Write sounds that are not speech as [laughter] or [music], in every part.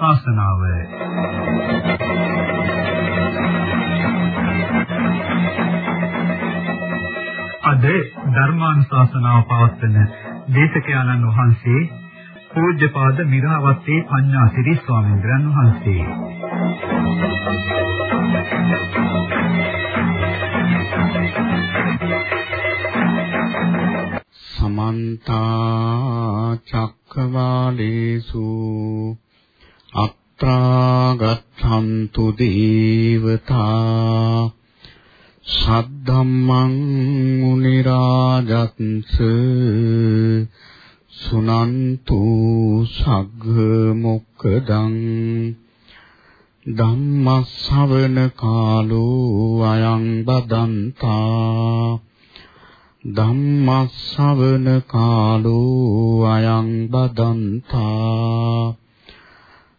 ශාසනාව. අද ධර්මානුශාසනාව පවත්වන දේශකයන්න් වහන්සේ පූජ්‍යපාද මිරාවත්තේ පඤ්ඤාසිරි ස්වාමීන් වහන්සේ. සමන්ත චක්කවාලේසු අත්‍රා ගච්ඡන්තු දේවතා සද්ධම්මං මුනි රාජත්ස සුනන්තු සග්ග මොක්කදං ධම්මස්සවන කාලෝ අයං බදන්තා ධම්මස්සවන කාලෝ අයං බදන්තා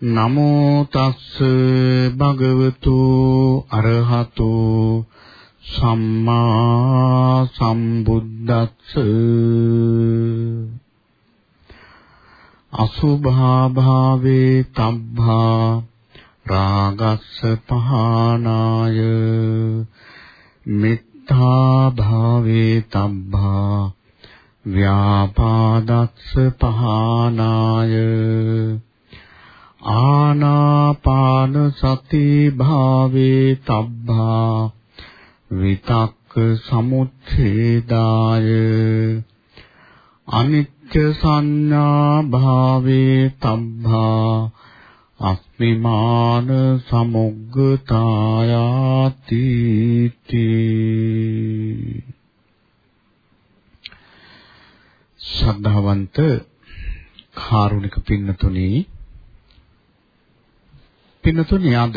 නමෝ තස්ස භගවතු අරහතෝ සම්මා සම්බුද්දස්ස. අසුභා භාවේ තබ්බා රාගස්ස පහනාය. මිත්තා භාවේ තබ්බා ව්‍යාපාදස්ස පහනාය. ආනාපාන සති භාවේ තබ්බා විතක්ක සමුච්ඡේදාය. අනිත්‍ය සංඥා භාවේ තබ්බා අස්මිමාන සමුග්ගතායාති ශ්‍රද්ධාවන්ත කාරුණික පින්නතුනි පින්නතුනි අද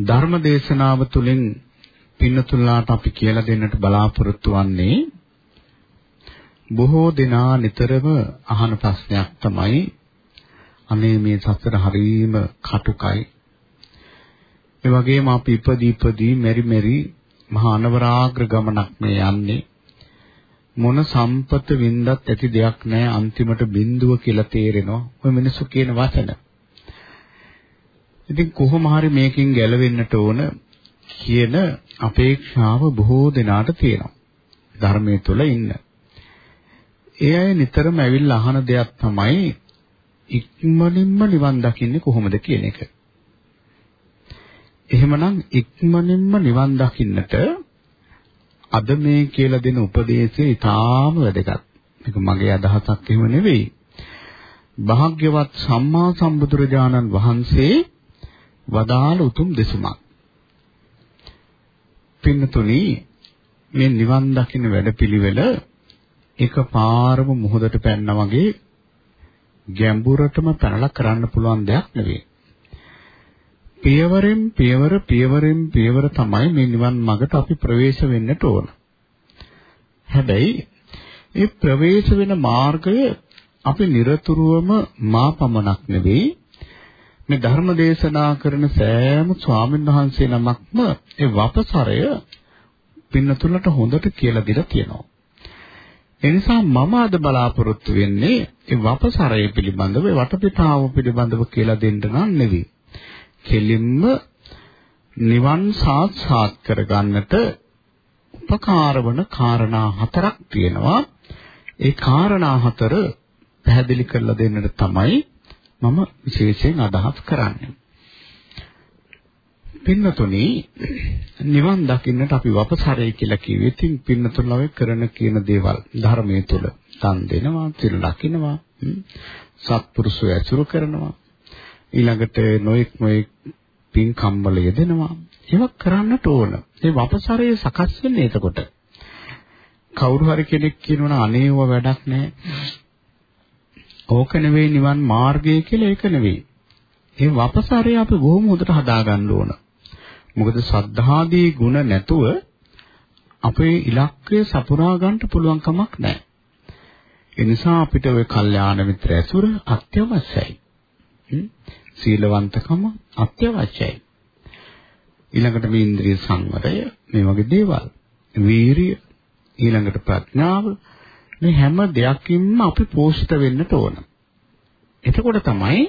ධර්ම දේශනාව තුළින් පින්නතුල්ලාට අපි කියලා දෙන්නට බලාපොරොත්තු වෙන්නේ බොහෝ දෙනා නිතරම අහන ප්‍රශ්නයක් තමයි අනේ මේ සසර හරීම කටුකයි. ඒ වගේම අපි ඉපදී ඉපදී මෙරි මෙරි මහා අනවරාග්‍ර ගමනක් මේ යන්නේ. මොන සම්පත වින්දත් ඇති දෙයක් නැහැ අන්තිමට බිඳුව කියලා තේරෙනවා. ඔය මිනිස්සු කියන වචන. ඉතින් කොහොම හරි මේකෙන් ගැලවෙන්නට ඕන කියන අපේක්ෂාව බොහෝ දෙනාට තියෙනවා. ධර්මයේ තුල ඉන්න. ඒ අය නිතරම ඇවිල්ලා අහන දෙයක් තමයි ඉක්මනින්ම නිවන් දකින්නේ කොහොමද කියන එක. එහෙමනම් ඉක්මනින්ම නිවන් දකින්නට අද මේ කියලා දෙන උපදේශය ඊටාම වැදගත්. මේක මගේ අදහසක් එහෙම නෙවෙයි. භාග්‍යවත් සම්මා සම්බුදුරජාණන් වහන්සේ වදාළ උතුම් දෙසුමක්. පින්නතුනි මේ නිවන් දකින්න වැඩපිළිවෙල එකපාරම මුහුදට පැනනා වගේ ගැඹුරටම පැනලා කරන්න පුළුවන් දෙයක් නෙවෙයි. පියවරෙන් පියවර පියවරෙන් පියවර තමයි මේ නිවන් මාර්ගට අපි ප්‍රවේශ වෙන්නට ඕන. හැබැයි මේ ප්‍රවේශ වෙන මාර්ගය අපි নিরතුරුවම මා පමණක් නෙවෙයි මේ ධර්ම දේශනා කරන සෑම ස්වාමීන් වහන්සේ නමක්ම ඒ වපසරය පින්නතුලට හොඳට කියලා දීලා තියෙනවා. එනිසා මම අද බලාපොරොත්තු වෙන්නේ ඒ වපසරය පිළිබඳව වටපිටාව පිළිබඳව කියලා දෙන්න නම් නෙවෙයි. කෙලින්ම නිවන් සාක්ෂාත් කරගන්නට උපකාර වන කාරණා හතරක් තියෙනවා. ඒ කාරණා හතර පැහැදිලි කරලා දෙන්නට තමයි මම විශේෂයෙන් අදහස් කරන්නේ. පින්නතුනි නිවන් දකින්නට අපි වපසරේ කියලා කිව්වේ ඉතින් පින්නතුන්ලව කරන කියන දේවල් ධර්මයේ තුල දන් දෙනවා, සිල් ලකිනවා, සත්පුරුෂය ඇසුරු කරනවා. ඊළඟට නොඑක් නොඑක් පින් කම්මල යෙදෙනවා. ඒවා කරන්නට ඕන. ඒ වපසරේ සකස් වෙන්නේ එතකොට. කවුරු හරි කෙනෙක් කියනවා අනේව වැඩක් නැහැ. ඕක නෙවෙයි නිවන් මාර්ගය කියලා ඒක නෙවෙයි. ඒ වපසාරය අපි බොහොම හොඳට හදාගන්න ඕන. මොකද සද්ධාදී ගුණ නැතුව අපේ ඉලක්කය සපුරා ගන්න පුළුවන් කමක් නැහැ. ඒ නිසා අපිට ওই කල්යාණ මිත්‍ර ඇසුර අත්‍යවශ්‍යයි. සීලවන්තකම අත්‍යවශ්‍යයි. ඊළඟට මේ ඉන්ද්‍රිය සංවරය මේ වගේ දේවල්. වීරිය ඊළඟට ප්‍රඥාව මේ හැම දෙයකින්ම අපි පෝෂිත වෙන්නට ඕන. එතකොට තමයි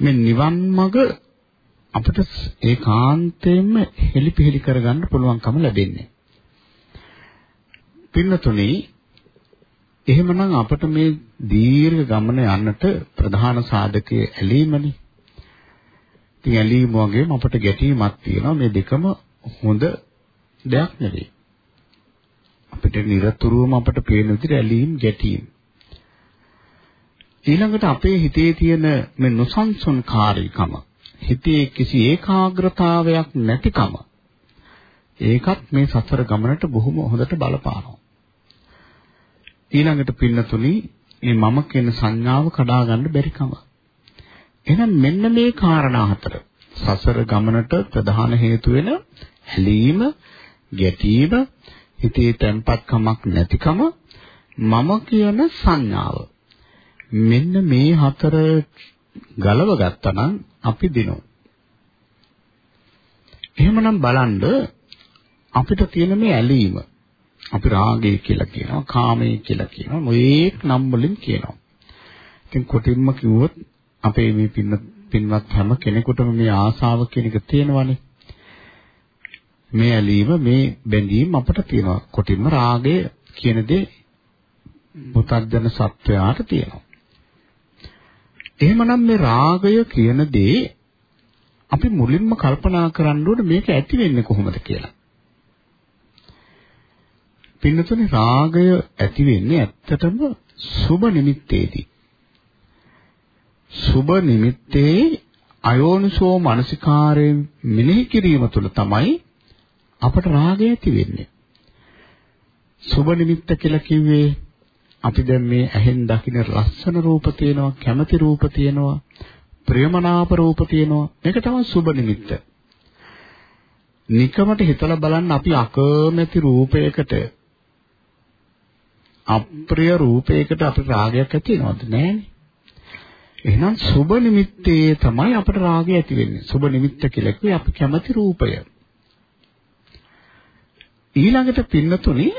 මේ නිවන් මඟ අපිට ඒකාන්තයෙන්ම හෙලිපෙහෙලි කරගන්න පුළුවන්කම ලැබෙන්නේ. පින්නතුනේ එහෙමනම් අපිට මේ දීර්ඝ ගමන යන්නට ප්‍රධාන සාධකයේ ඇලීමනේ. ඉතින් ඇලීම වගේම අපිට ගැටීමක් තියෙනවා මේ දෙකම හොඳ දෙයක් නෙවෙයි. අපිට নিরතුරුවම අපිට පේන විදිහට ඇලීම් ගැටීම්. ඊළඟට අපේ හිතේ තියෙන මේ නොසන්සුන්කාරීකම හිතේ කිසි ඒකාග්‍රතාවයක් නැතිකම ඒකත් මේ සතර ගමනට බොහොම හොඳට බලපානවා. ඊළඟට පින්නතුනි මේ මම කියන සංඥාව කඩා ගන්න බැරිකම. එහෙනම් මෙන්න මේ කාරණා හතර සසර ගමනට ප්‍රධාන හේතු වෙන ඇලීම, ගැටීම, හිතේ තැම්පත්කමක් නැතිකම මම කියන සංඥාව. මෙන්න මේ හතර ගලව ගත්තා නම් අපි දිනු. එහෙමනම් බලන්න අපිට තියෙන මේ ඇලීම අපි රාගය කියලා කියනවා, කාමය කියලා කියනවා, මොයේක් නම් වලින් කියනවා. ඉතින් කොටින්ම කිව්වොත් අපේ මේ පින්න පින්වත් හැම කෙනෙකුටම මේ ආසාව කියන එක තියෙනවානේ. මේ ඇලීම, මේ බැඳීම අපට තියෙනවා. කොටින්ම රාගය කියන දේ පුතග්ජන සත්වයාට තියෙනවා. එහෙමනම් මේ රාගය කියන දේ අපි මුලින්ම කල්පනා කරන්න ඕනේ මේක ඇති වෙන්නේ කොහොමද කියලා. පින්නතුනේ රාගය ඇති වෙන්නේ ඇත්තටම සුබ නිමිත්තේදී. සුබ නිමිත්තේ අයෝනිසෝ මනසිකාරයෙන් මෙනෙහි කිරීම තුළ තමයි අපට රාගය ඇති වෙන්නේ. සුබ නිමිත්ත කියලා කිව්වේ අපි දැන් මේ ඇහෙන් දකින ලස්සන රූප තියෙනවා, කැමති රූප තියෙනවා, ප්‍රියමනාප රූප තියෙනවා. මේක තමයි සුබ නිමිත්ත. නිකමට හිතලා බලන්න අපි අකමැති රූපයකට අප්‍රිය රූපයකට අපිට රාගයක් ඇති වෙනවද නැහැනේ. එහෙනම් සුබ නිමිත්තේ තමයි අපට රාගය ඇති වෙන්නේ. සුබ නිමිත්ත කියලා කිව්වේ අපි කැමති රූපය. ඊළඟට පින්නතුනේ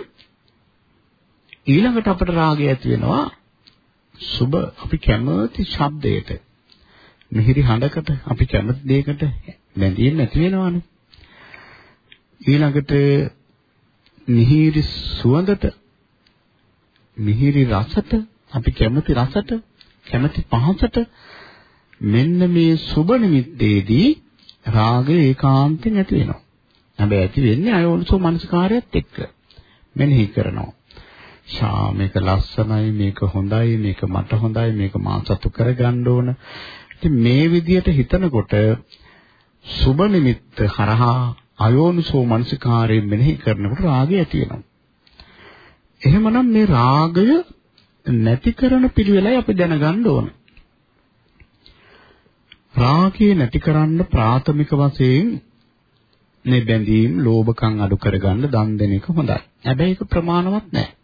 ඊළඟට අපට රාගය ඇති වෙනවා සුබ අපි කැමති ශබ්දයට. මිහිරි හඬකට අපි කැමති දෙයකට බැඳීම් නැති වෙනවානේ. ඊළඟට මිහිරි සුවඳට මිහිරි රසට අපි කැමති රසට කැමති පහසට මෙන්න මේ සුබ නිමිත්තේදී රාගය ඒකාන්තයෙන් ඇති වෙනවා. හැබැයි ඇති වෙන්නේ අයෝනිසෝ මනසකාරයත් එක්ක. මෙනෙහි කරනවා. ශා මේක ලස්සනයි මේක හොඳයි මේක මට හොඳයි මේක මා සතු කරගන්න ඕන. ඉතින් මේ විදියට හිතනකොට සුබ නිමිත්ත හරහා අයෝනිසෝ මනසිකාරයෙන් මෙනෙහි කරනකොට රාගය ඇති වෙනවා. එහෙමනම් මේ රාගය නැති කරන පිළිවෙලයි අපි දැනගන්න ඕන. රාගය නැති කරන්න ප්‍රාථමික වශයෙන් මේ බැඳීම්, ලෝභකම් අඩු කරගන්න දන් දෙන එක හොඳයි. හැබැයි ඒක ප්‍රමාණවත් නැහැ.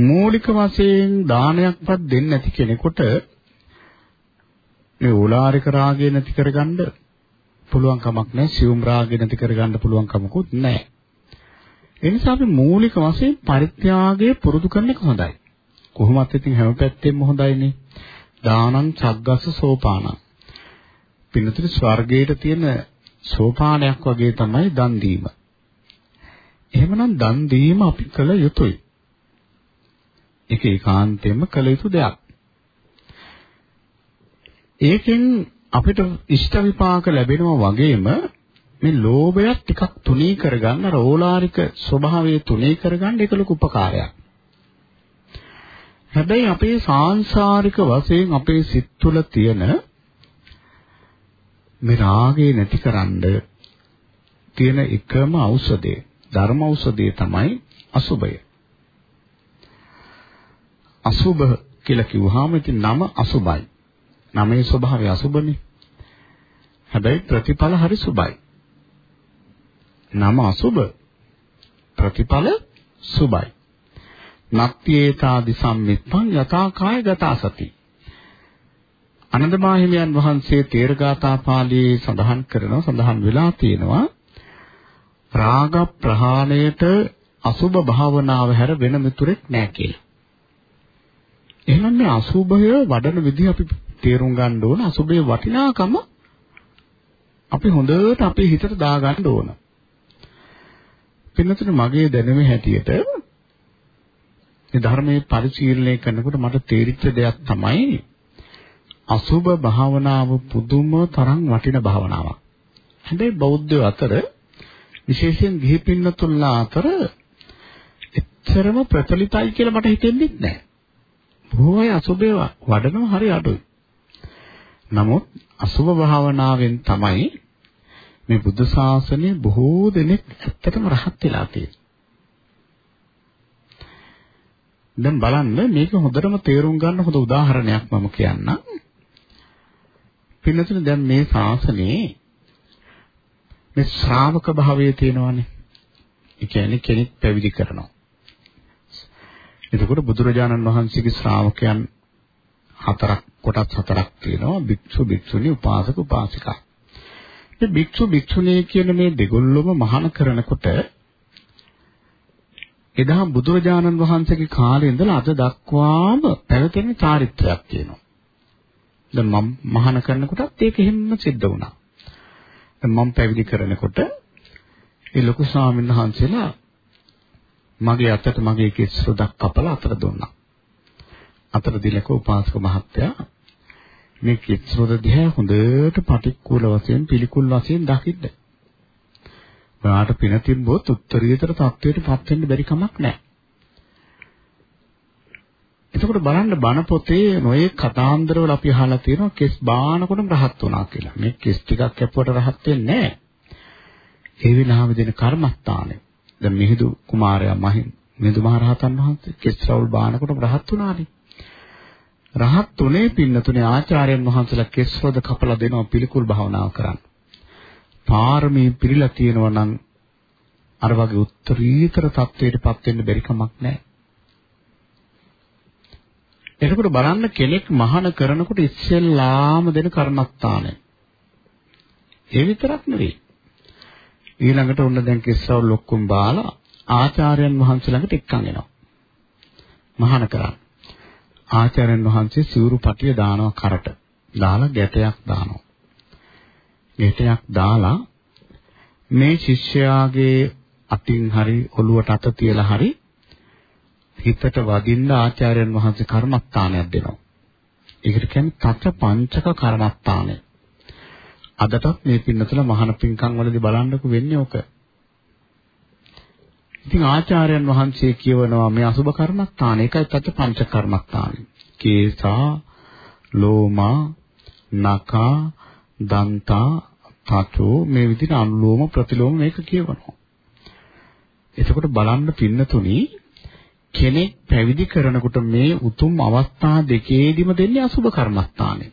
මූලික වශයෙන් දානයක්වත් දෙන්නේ නැති කෙනෙකුට මේ ඕලාරික රාගය නැති කරගන්න පුළුවන් කමක් නැහැ. සියුම් රාගය නැති කරගන්න පුළුවන් කමකුත් නැහැ. ඒ නිසා අපි මූලික වශයෙන් පරිත්‍යාගය පුරුදු කරන එක හොඳයි. කොහොමත් ඉතින් හැම පැත්තෙම හොඳයිනේ. දානං චග්ගස්ස සෝපානං. පින්නතුනි ස්වර්ගයේ තියෙන සෝපානයක් වගේ තමයි දන් දීම. එහෙමනම් දන් දීම අපි කළ යුතුයි. ඒක ඒකාන්තයෙන්ම කළ යුතු දෙයක්. ඒකෙන් අපිට ඉෂ්ට විපාක ලැබෙනවා වගේම මේ ලෝභයත් ටිකක් තුනී කරගන්න අර ඕලාරික ස්වභාවය තුනී කරගන්න ඒක ලොකු උපකාරයක්. හැබැයි අපේ සාංශාරික වශයෙන් අපේ සිත් තුළ තියෙන මේ රාගය නැතිකරන්න තියෙන එකම ඖෂධය ධර්ම ඖෂධය තමයි අසුබය. අසුබ කියලා කිව්වහම ඉතින් නම අසුබයි. නමේ ස්වභාවය අසුබනේ. හැබැයි ප්‍රතිඵල හරි සුබයි. නම අසුබ ප්‍රතිඵල සුබයි. නත්‍යේතාදි සම්මිත්තං යථා කාය ගතා සති. අනන්දමාහිමියන් වහන්සේ තේරගාථා පාළියේ සඳහන් කරනවා සඳහන් වෙලා තියෙනවා රාග ප්‍රහාණයට අසුබ භාවනාව හැර වෙන මිතුරෙක් නැහැ කියලා. එහෙනම් මේ අසුබය වඩන විදිහ අපි තේරුම් ගන්න ඕන අසුබේ වටිනාකම අපි හොඳට අපේ හිතට දාගන්න ඕන. පින්නතුනේ මගේ දැනුමේ හැටියට මේ ධර්මයේ පරිශීලනය කරනකොට මට තේරිච්ච දෙයක් තමයි අසුබ භාවනාව පුදුම තරම් වටින භාවනාවක්. හැබැයි බෞද්ධයෝ අතර විශේෂයෙන් ගිහි පින්නතුල්ලා අතර එච්චරම ප්‍රචලිතයි කියලා මට හිතෙන්නේ නැහැ. බොහෝ අය අසුබේ වඩනවා හරි අඩුයි. නමුත් අසුබ භාවනාවෙන් තමයි මේ බුද්ධ ශාසනය බොහෝ දෙනෙක් ඇත්තටම රහත් වෙලා තියෙන්නේ. දැන් බලන්න මේක හොඳටම තේරුම් ගන්න හොඳ උදාහරණයක් මම කියන්නම්. පින්නතුනේ දැන් මේ ශාසනයේ මේ ශ්‍රාවක භාවයේ තියෙනවානේ. ඒ කියන්නේ කෙනෙක් පැවිදි කරනවා. එතකොට බුදුරජාණන් වහන්සේගේ ශ්‍රාවකයන් හතරක් කොටස් හතරක් තියෙනවා. භික්ෂු, භික්ෂුණී, උපාසක, උපාසිකා. මේ භික්ෂු, භික්ෂුණී කියන මේ දෙගොල්ලොම මහාන කරනකොට එදා බුදුරජාණන් වහන්සේගේ කාලේ ඉඳලා අද දක්වාම පැවතෙන චාරිත්‍රාක් තියෙනවා. දැන් මම මහාන කරනකොටත් ඒක එහෙම සිද්ධ වුණා. දැන් මම පැවිදි කරනකොට ඒ ලොකු ස්වාමීන් වහන්සේලා මගේ අතට මගේ කෙස් රොඩක් කපලා අතට දුන්නා. අතට දීලක උපාසක මහත්තයා මේ කෙස් රොඩ දිහා හොඳට පටික්කුල වශයෙන් පිළිකුල් වශයෙන් දකින්න. ඔයාට පින තිබ්බොත් උත්තරීතර තත්වයට පත් වෙන්න බැරි කමක් නැහැ. එතකොට බලන්න බණ පොතේ නොයේ කතාන්දරවල අපි අහලා තියෙනවා කෙස් බානකොටම රහත් වුණා කියලා. මේ කෙස් ටිකක් කැපුවට රහත් වෙන්නේ නැහැ. ඒ විනාම දෙන කර්මස්ථානය. දැන් මිහිඳු කුමාරයා මහින් මිහිඳු මහ රහතන් වහන්සේ කෙස් රවුල් බානකොටම රහත් වුණානේ. රහත් තුනේ පින්නතුනේ ආචාර්යයන් වහන්සේලා කෙස් රොද කපලා දෙනවා පිළිකුල් භාවනාව කරන්න. පාරමී පිළිලා තියෙනවා නම් අර වගේ උත්තරීතර තත්වයකටපත් වෙන්න බැරි කමක් නැහැ. එතකොට බලන්න කෙනෙක් මහාන කරනකොට ඉස්සෙල්ලාම දෙන කර්මස්ථානය. ඒ විතරක් නෙවෙයි. ඊළඟට ඔන්න දැන් කිස්සව ලොක්කුම් බාලා ආචාර්යයන් වහන්සේ ළඟට එක්කන් එනවා. මහාන කරා. ආචාර්යයන් වහන්සේ සිවුරු පටිය දානවා කරට. දාලා ගැටයක් දානවා. ගැටයක් දාලා මේ ශිෂ්‍යයාගේ අතින් හරි ඔළුවට අත තියලා හරි හිතට වදින්න ආචාර්යයන් වහන්සේ කර්මස්ථානයක් දෙනවා. ඒකට කියන්නේ තච පංචක කර්මස්ථානය. අදටත් මේ පින්නතුල මහාන පින්කම් වලදී බලන්නකු වෙන්නේ ඔක. ඉතින් ආචාර්යයන් වහන්සේ කියවනවා මේ අසුබ කර්මස්ථාන එකයි තච පංච කර්මස්ථානෙ. කේසා, ලෝමා, නකා, දන්තා, තතෝ මේ විදිහට අනුලෝම ප්‍රතිලෝම මේක කියවනවා. එතකොට බලන්න පින්නතුනි කෙනෙක් පැවිදි කරනකොට මේ උතුම් අවස්ථා දෙකේදීම දෙන්නේ අසුබ කර්මස්ථානෙ.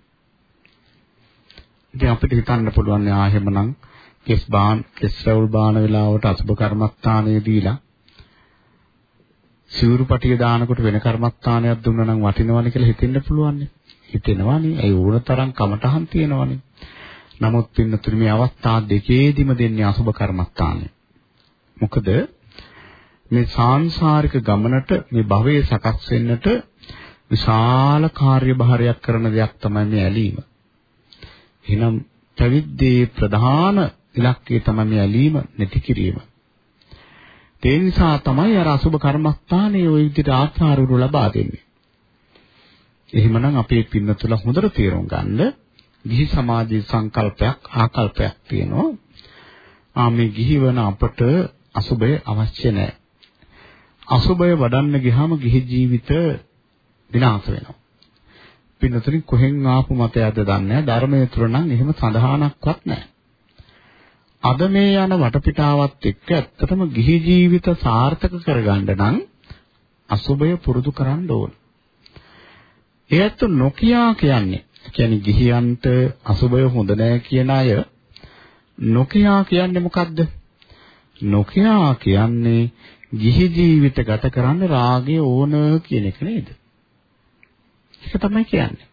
ඉතින් අපිට හිතන්න පුළුවන් ආ එහෙමනම් කෙස් බාන් කෙස් රවුල් බාන වෙලාවට අසුබ කර්මස්ථානයේ දීලා සිවුරුපටිය දානකොට වෙන කර්මස්ථානයක් දුන්නා නම් වටිනවනේ කියලා හිතෙන්න පුළුවන්. හිතෙනවනේ. ඒ ඕනතරම් කමටහන් තියෙනවනේ. නමුත් පින්නතුනි මේ අවස්ථා දෙකේදීම දෙන්නේ අසුබ කර්මස්ථානය. මොකද මේ සාංශාරික ගමනට මේ භවයේ සකස් වෙන්නට විශාල කාර්යභාරයක් කරන දෙයක් තමයි මේ ඇලීම. එහෙනම් පැවිද්දේ ප්‍රධාන ඉලක්කය තමයි මේ ඇලීම නැති කිරීම. ඒ නිසා තමයි අර අසුබ කර්මස්ථානයේ ওই විදිහට ආචාරුරු ලබා දෙන්නේ. එහෙමනම් අපේ පින්න තුළ හොඳට තේරුම් ගන්න ගිහි සමාජයේ සංකල්පයක් ආකල්පයක් තියෙනවා. ආ මේ ගිහිවන අපට අසුබය අවශ්‍ය නැහැ. අසුබය වඩන්න ගියාම ගිහි ජීවිත විනාශ වෙනවා. පින්නතරින් කොහෙන් ආපු මතයක්ද දන්නේ නැහැ. ධර්මයේ තුල නම් එහෙම සඳහනක්වත් නැහැ. අද මේ යන වටපිටාවත් එක්ක ඇත්තටම ගිහි ජීවිත සාර්ථක කරගන්න නම් අසුබය පුරුදු කරන්න ඕන. ඒත් නොකියා කියන්නේ කියන්නේ ගිහියන්ට අසුබය හොඳ නෑ කියන අය නොකියා කියන්නේ මොකද්ද? නොකියා කියන්නේ ගිහි ජීවිත ගත කරන්න රාගය ඕන කියන එක නේද? ඒක තමයි කියන්නේ.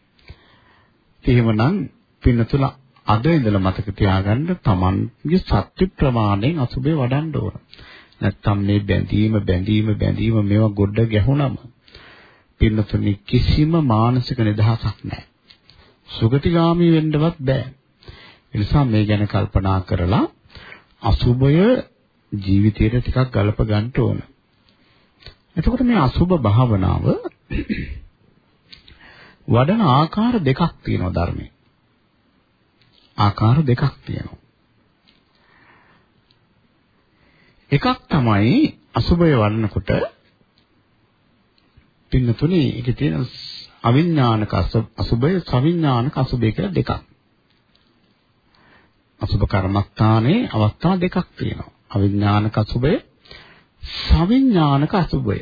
එහෙමනම් පින්නතුල අද ඉඳලා මතක තියාගන්න Tamanගේ සත්‍ය ප්‍රමාණයෙන් අසුබේ වඩන්න ඕන. නැත්තම් මේ බැඳීම බැඳීම බැඳීම මේවා ගොඩ ගැහුණම පින්නතුනි කිසිම මානසික නිදහසක් නැහැ. සුගතිගාමි වෙන්නවත් බෑ. ඒ නිසා මේ ගැන කල්පනා කරලා අසුබය ජීවිතයට ටිකක් ගලප ගන්න ඕන. එතකොට මේ අසුබ භාවනාව වඩන ආකාර දෙකක් තියෙනවා ධර්මයේ. ආකාර දෙකක් තියෙනවා. එකක් තමයි අසුබය වඩනකොට පින්නතුනේ ඒකේ තියෙන අවිඥානික අසුබය සවිඥානික අසුබය කියලා දෙකක්. අසුබ කර්මස්ථානයේ අවස්ථා දෙකක් තියෙනවා. අවිඥානික අසුබය සවිඥානික අසුබය.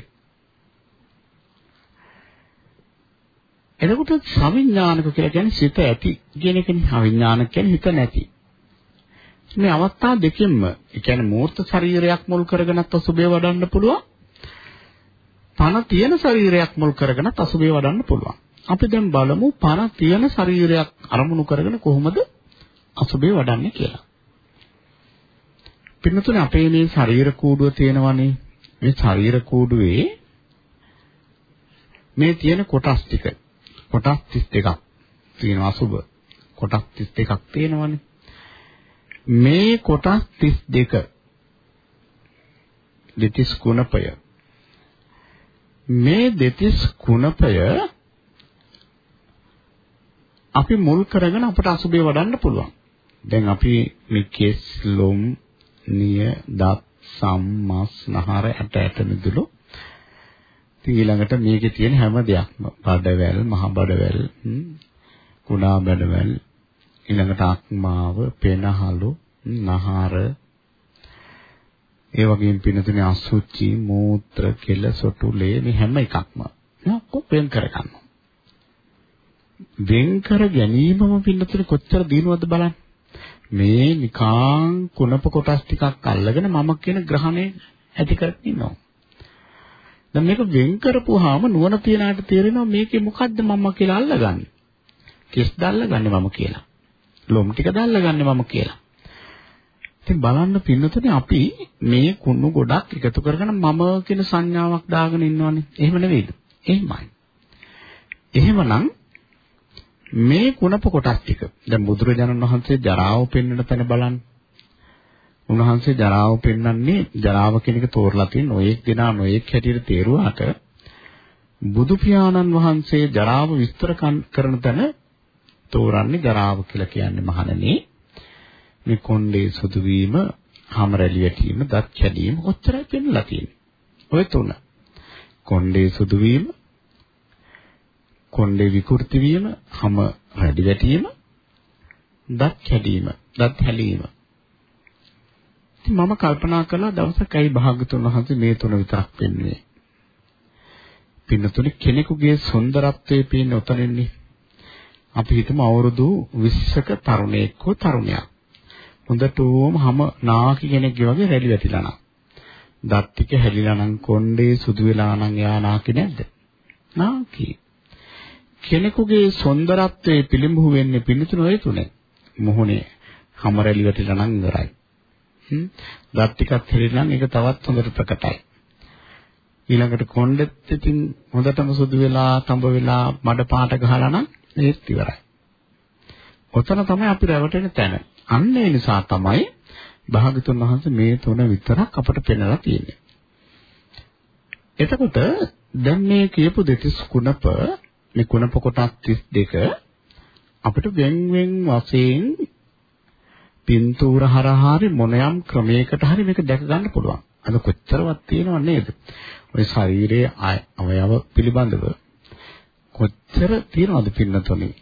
එතකොට සවිඥානික කියලා කියන්නේ සිත ඇති කියන එකනේ. අවිඥානික කියන්නේ හිත නැති. මේ අවස්ථා දෙකෙන්ම ඒ කියන්නේ මූර්ත ශරීරයක් මුල් කරගෙනත් අසුබය වඩන්න පුළුවන්. පණ තියෙන ශරීරයක් මුල් කරගෙනත් අසුබය වඩන්න පුළුවන්. අපි දැන් බලමු පණ තියෙන ශරීරයක් අරමුණු කරගෙන කොහොමද අසුබේ වඩන්නේ කියලා. පින්නතුනේ අපේ මේ ශරීර කූඩුව තියෙනවනේ. මේ ශරීර කූඩුවේ මේ තියෙන කොටස් ටික කොටස් 32ක් තියෙනවා අසුබ. කොටස් 32ක් තියෙනවනේ. මේ කොටස් 32 දෙතිස් කුණපය මේ දෙතිස් කුණපය අපි මුල් කරගෙන අපට අසුබේ වඩන්න පුළුවන්. දැන් අපි මේ කෙස් ලොම් නිය දත් සම් මස් නහර ඇට ඇට මිදුළු. ඊළඟට මේකේ තියෙන හැම දෙයක්ම බඩවැල් මහ බඩවැල් කුණා බඩවැල් ඊළඟට අක්මාව පෙනහළු නහර. ඒ වගේම පිනතුනේ අසුචි මූත්‍ර කෙල සොටු ලේ මේ හැම එකක්ම. ඔක්කොම වෙන් කර ගන්නවා වෙන් කර ගැනීමම පින්නතුනේ කොච්චර දිනුවද බලන්න. මේ නිකාං කුණප කොටස් ටිකක් අල්ලගෙන මම කියන ග්‍රහණය ඇති කරගෙන ඉන්නවා. දැන් මේක වෙන් කරපුවාම නුවණ තියන අයට තේරෙනවා මේකේ මොකද්ද මම කියලා අල්ලගන්නේ. කෙස් දැල්ලගන්නේ මම කියලා. ලොම් ටික දැල්ලගන්නේ මම කියලා. ඉතින් බලන්න පින්නතුනේ අපි මේ කුණු ගොඩක් එකතු කරගෙන මම කියන සංඥාවක් දාගෙන ඉන්නවනේ. එහෙම නෙවෙයිද? එහෙමයි. එහෙමනම් මේ කුණප කොටස් ටික දැන් බුදුරජාණන් වහන්සේ ජරාව පෙන්වන තැන බලන්න. උන්වහන්සේ ජරාව පෙන්වන්නේ ජරාව කියන එක තෝරලා තියෙන නොයෙක් දෙනා නොයෙක් හැටියට තේරුවාට බුදු පියාණන් වහන්සේ ජරාව විස්තර කරන තැන තෝරන්නේ ජරාව කියලා කියන්නේ මහණෙනි මේ කොණ්ඩේ සුදු වීම, හම රැලි වැටීම, දත් කැඩීම ඔච්චරයි පෙන්ලා තියෙන්නේ. ඔය තුන. කොණ්ඩේ සුදු වීම, කොණ්ඩේ විකෘති වීම, හැම රැඩි වැටීම, දත් කැඩීම, දත් හැලීම. ඉතින් මම කල්පනා කළා දවසක් ඇයි භාගතුන් වහන්සේ මේ තුන විතරක් පෙන්වන්නේ. පින්නතුනි කෙනෙකුගේ සුන්දරත්වයේ පේන උතනින්නේ. අපි හිතමු අවුරුදු 20ක තරුණයෙක් හෝ තරුණයක්. හොඳටම හැම නාකි කෙනෙක්ගේ වගේ රැලි වැටිලා නම්. දත් ටික හැලිලා නම් කොණ්ඩේ සුදු වෙලා නම් එයා නාකි නැද්ද? නාකි. කෙනෙකුගේ සොන්දරත්වයේ පිළිඹු වෙන්නේ පිළිතුරු ඔය තුනේ. මොහොනේ හැමරැලි වැටිලා නම් ඉවරයි. හ්ම්. දත් ටිකක් හැරිලා නම් ඒක තවත් හොඳට ප්‍රකටයි. ඊළඟට කොණ්ඩෙත් ඉතින් හොඳටම සුදු වෙලා, තඹ වෙලා, මඩ පාට ගහලා නම් ඒත් ඉවරයි. ඔතන තමයි අපි රැවටෙන තැන. අන්න ඒ නිසා තමයි භාගතුන් වහන්සේ මේ තුන විතරක් අපට පෙන්වලා තියෙන්නේ. එතකොට දැන් මේ කියපු දෙතිස් කුණප මේ කුණප කොටස් 32 අපිට වෙන් වෙන් වශයෙන් පින්තූර හරහාරි මොනයම් ක්‍රමයකට හරි මේක දැක ගන්න පුළුවන්. අද කොච්චරවත් තියෙනව නේද? ඔය ශරීරයේ අවයව පිළිබඳව කොච්චර තියෙනවද පින්නතොනේ?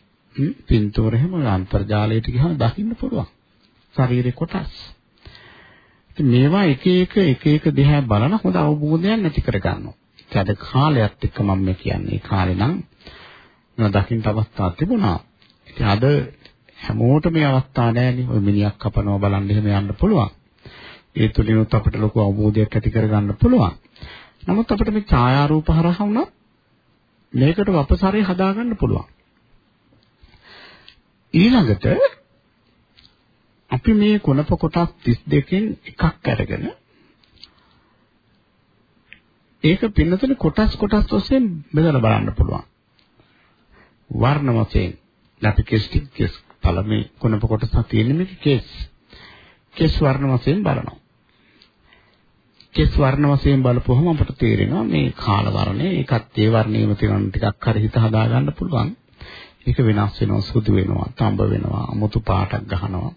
පින්තූර එහෙම අන්තර්ජාලයට ගියහම දකින්න පුළුවන්. ශරීරේ කොටස්. ඉතින් මේවා එක එක එක එක දිහා බලන හොඳ අවබෝධයක් නැති කර ගන්නවා. ඒ අද කාලයත් එක්ක මම කියන්නේ කාලේ නම් දකින්න අවස්ථාවක් තිබුණා. ඉතින් අද හැමෝටම මේ අවස්ථාව නැහැනේ. ඔය මිනිහක් කපනවා බලන්න එහෙම යන්න පුළුවන්. ඒ තුලිනුත් අපිට ලොකු අවබෝධයක් ඇති කරගන්න පුළුවන්. නමුත් අපිට මේ ඡායාරූප හරහා වුණත් මේකට වපසරේ හදාගන්න පුළුවන්. ඊළඟට අපි මේ කුණප කොටස් 32කින් එකක් අරගෙන ඒක පින්නතල කොටස් කොටස් වශයෙන් බෙදලා බලන්න පුළුවන්. වර්ණ වශයෙන් අපි කෙස් ටික කෙස් පළමු කුණප කොටසක් තියෙන මේක කෙස්. කෙස් වර්ණ වශයෙන් බලනවා. කෙස් වර්ණ වශයෙන් බලපුවහම අපට තේරෙනවා මේ කාල වර්ණය ඒකත් ඒ වර්ණයේම තියෙන ටිකක් හරි හිත හදා ගන්න පුළුවන්. ඒක වෙනස් වෙනවා සුදු වෙනවා තඹ වෙනවා අමුතු පාටක් ගහනවා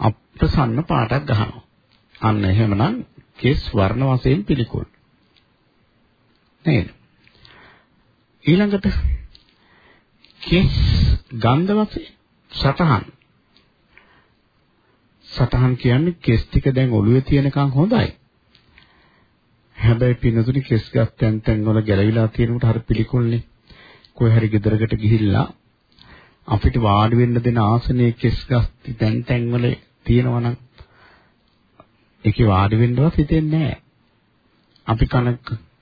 අප්‍රසන්න පාටක් ගහනවා. අන්න එහෙමනම් කෙස් වර්ණ වශයෙන් පිළිකුල්. නේද? ඊළඟට කෙස් ගන්ධ වශයෙන් සතහන් සතහන් කියන්නේ කෙස් ටික දැන් ඔළුවේ තියෙනකන් හොඳයි. හැබැයි පින්නතුනි කෙස් ගස් තැන් තැන් වල ගැලවිලා තියෙනකොට හරි පිළිකුල්නේ. කොහේ හරි ගෙදරකට ගිහිල්ලා අපිට වාඩි වෙන්න දෙන ආසනයේ කෙස් ගස් තැන් තැන් වල තියෙනවා නම් ඒකේ වාඩි වෙන්නවත් හිතෙන්නේ නැහැ. අපි කන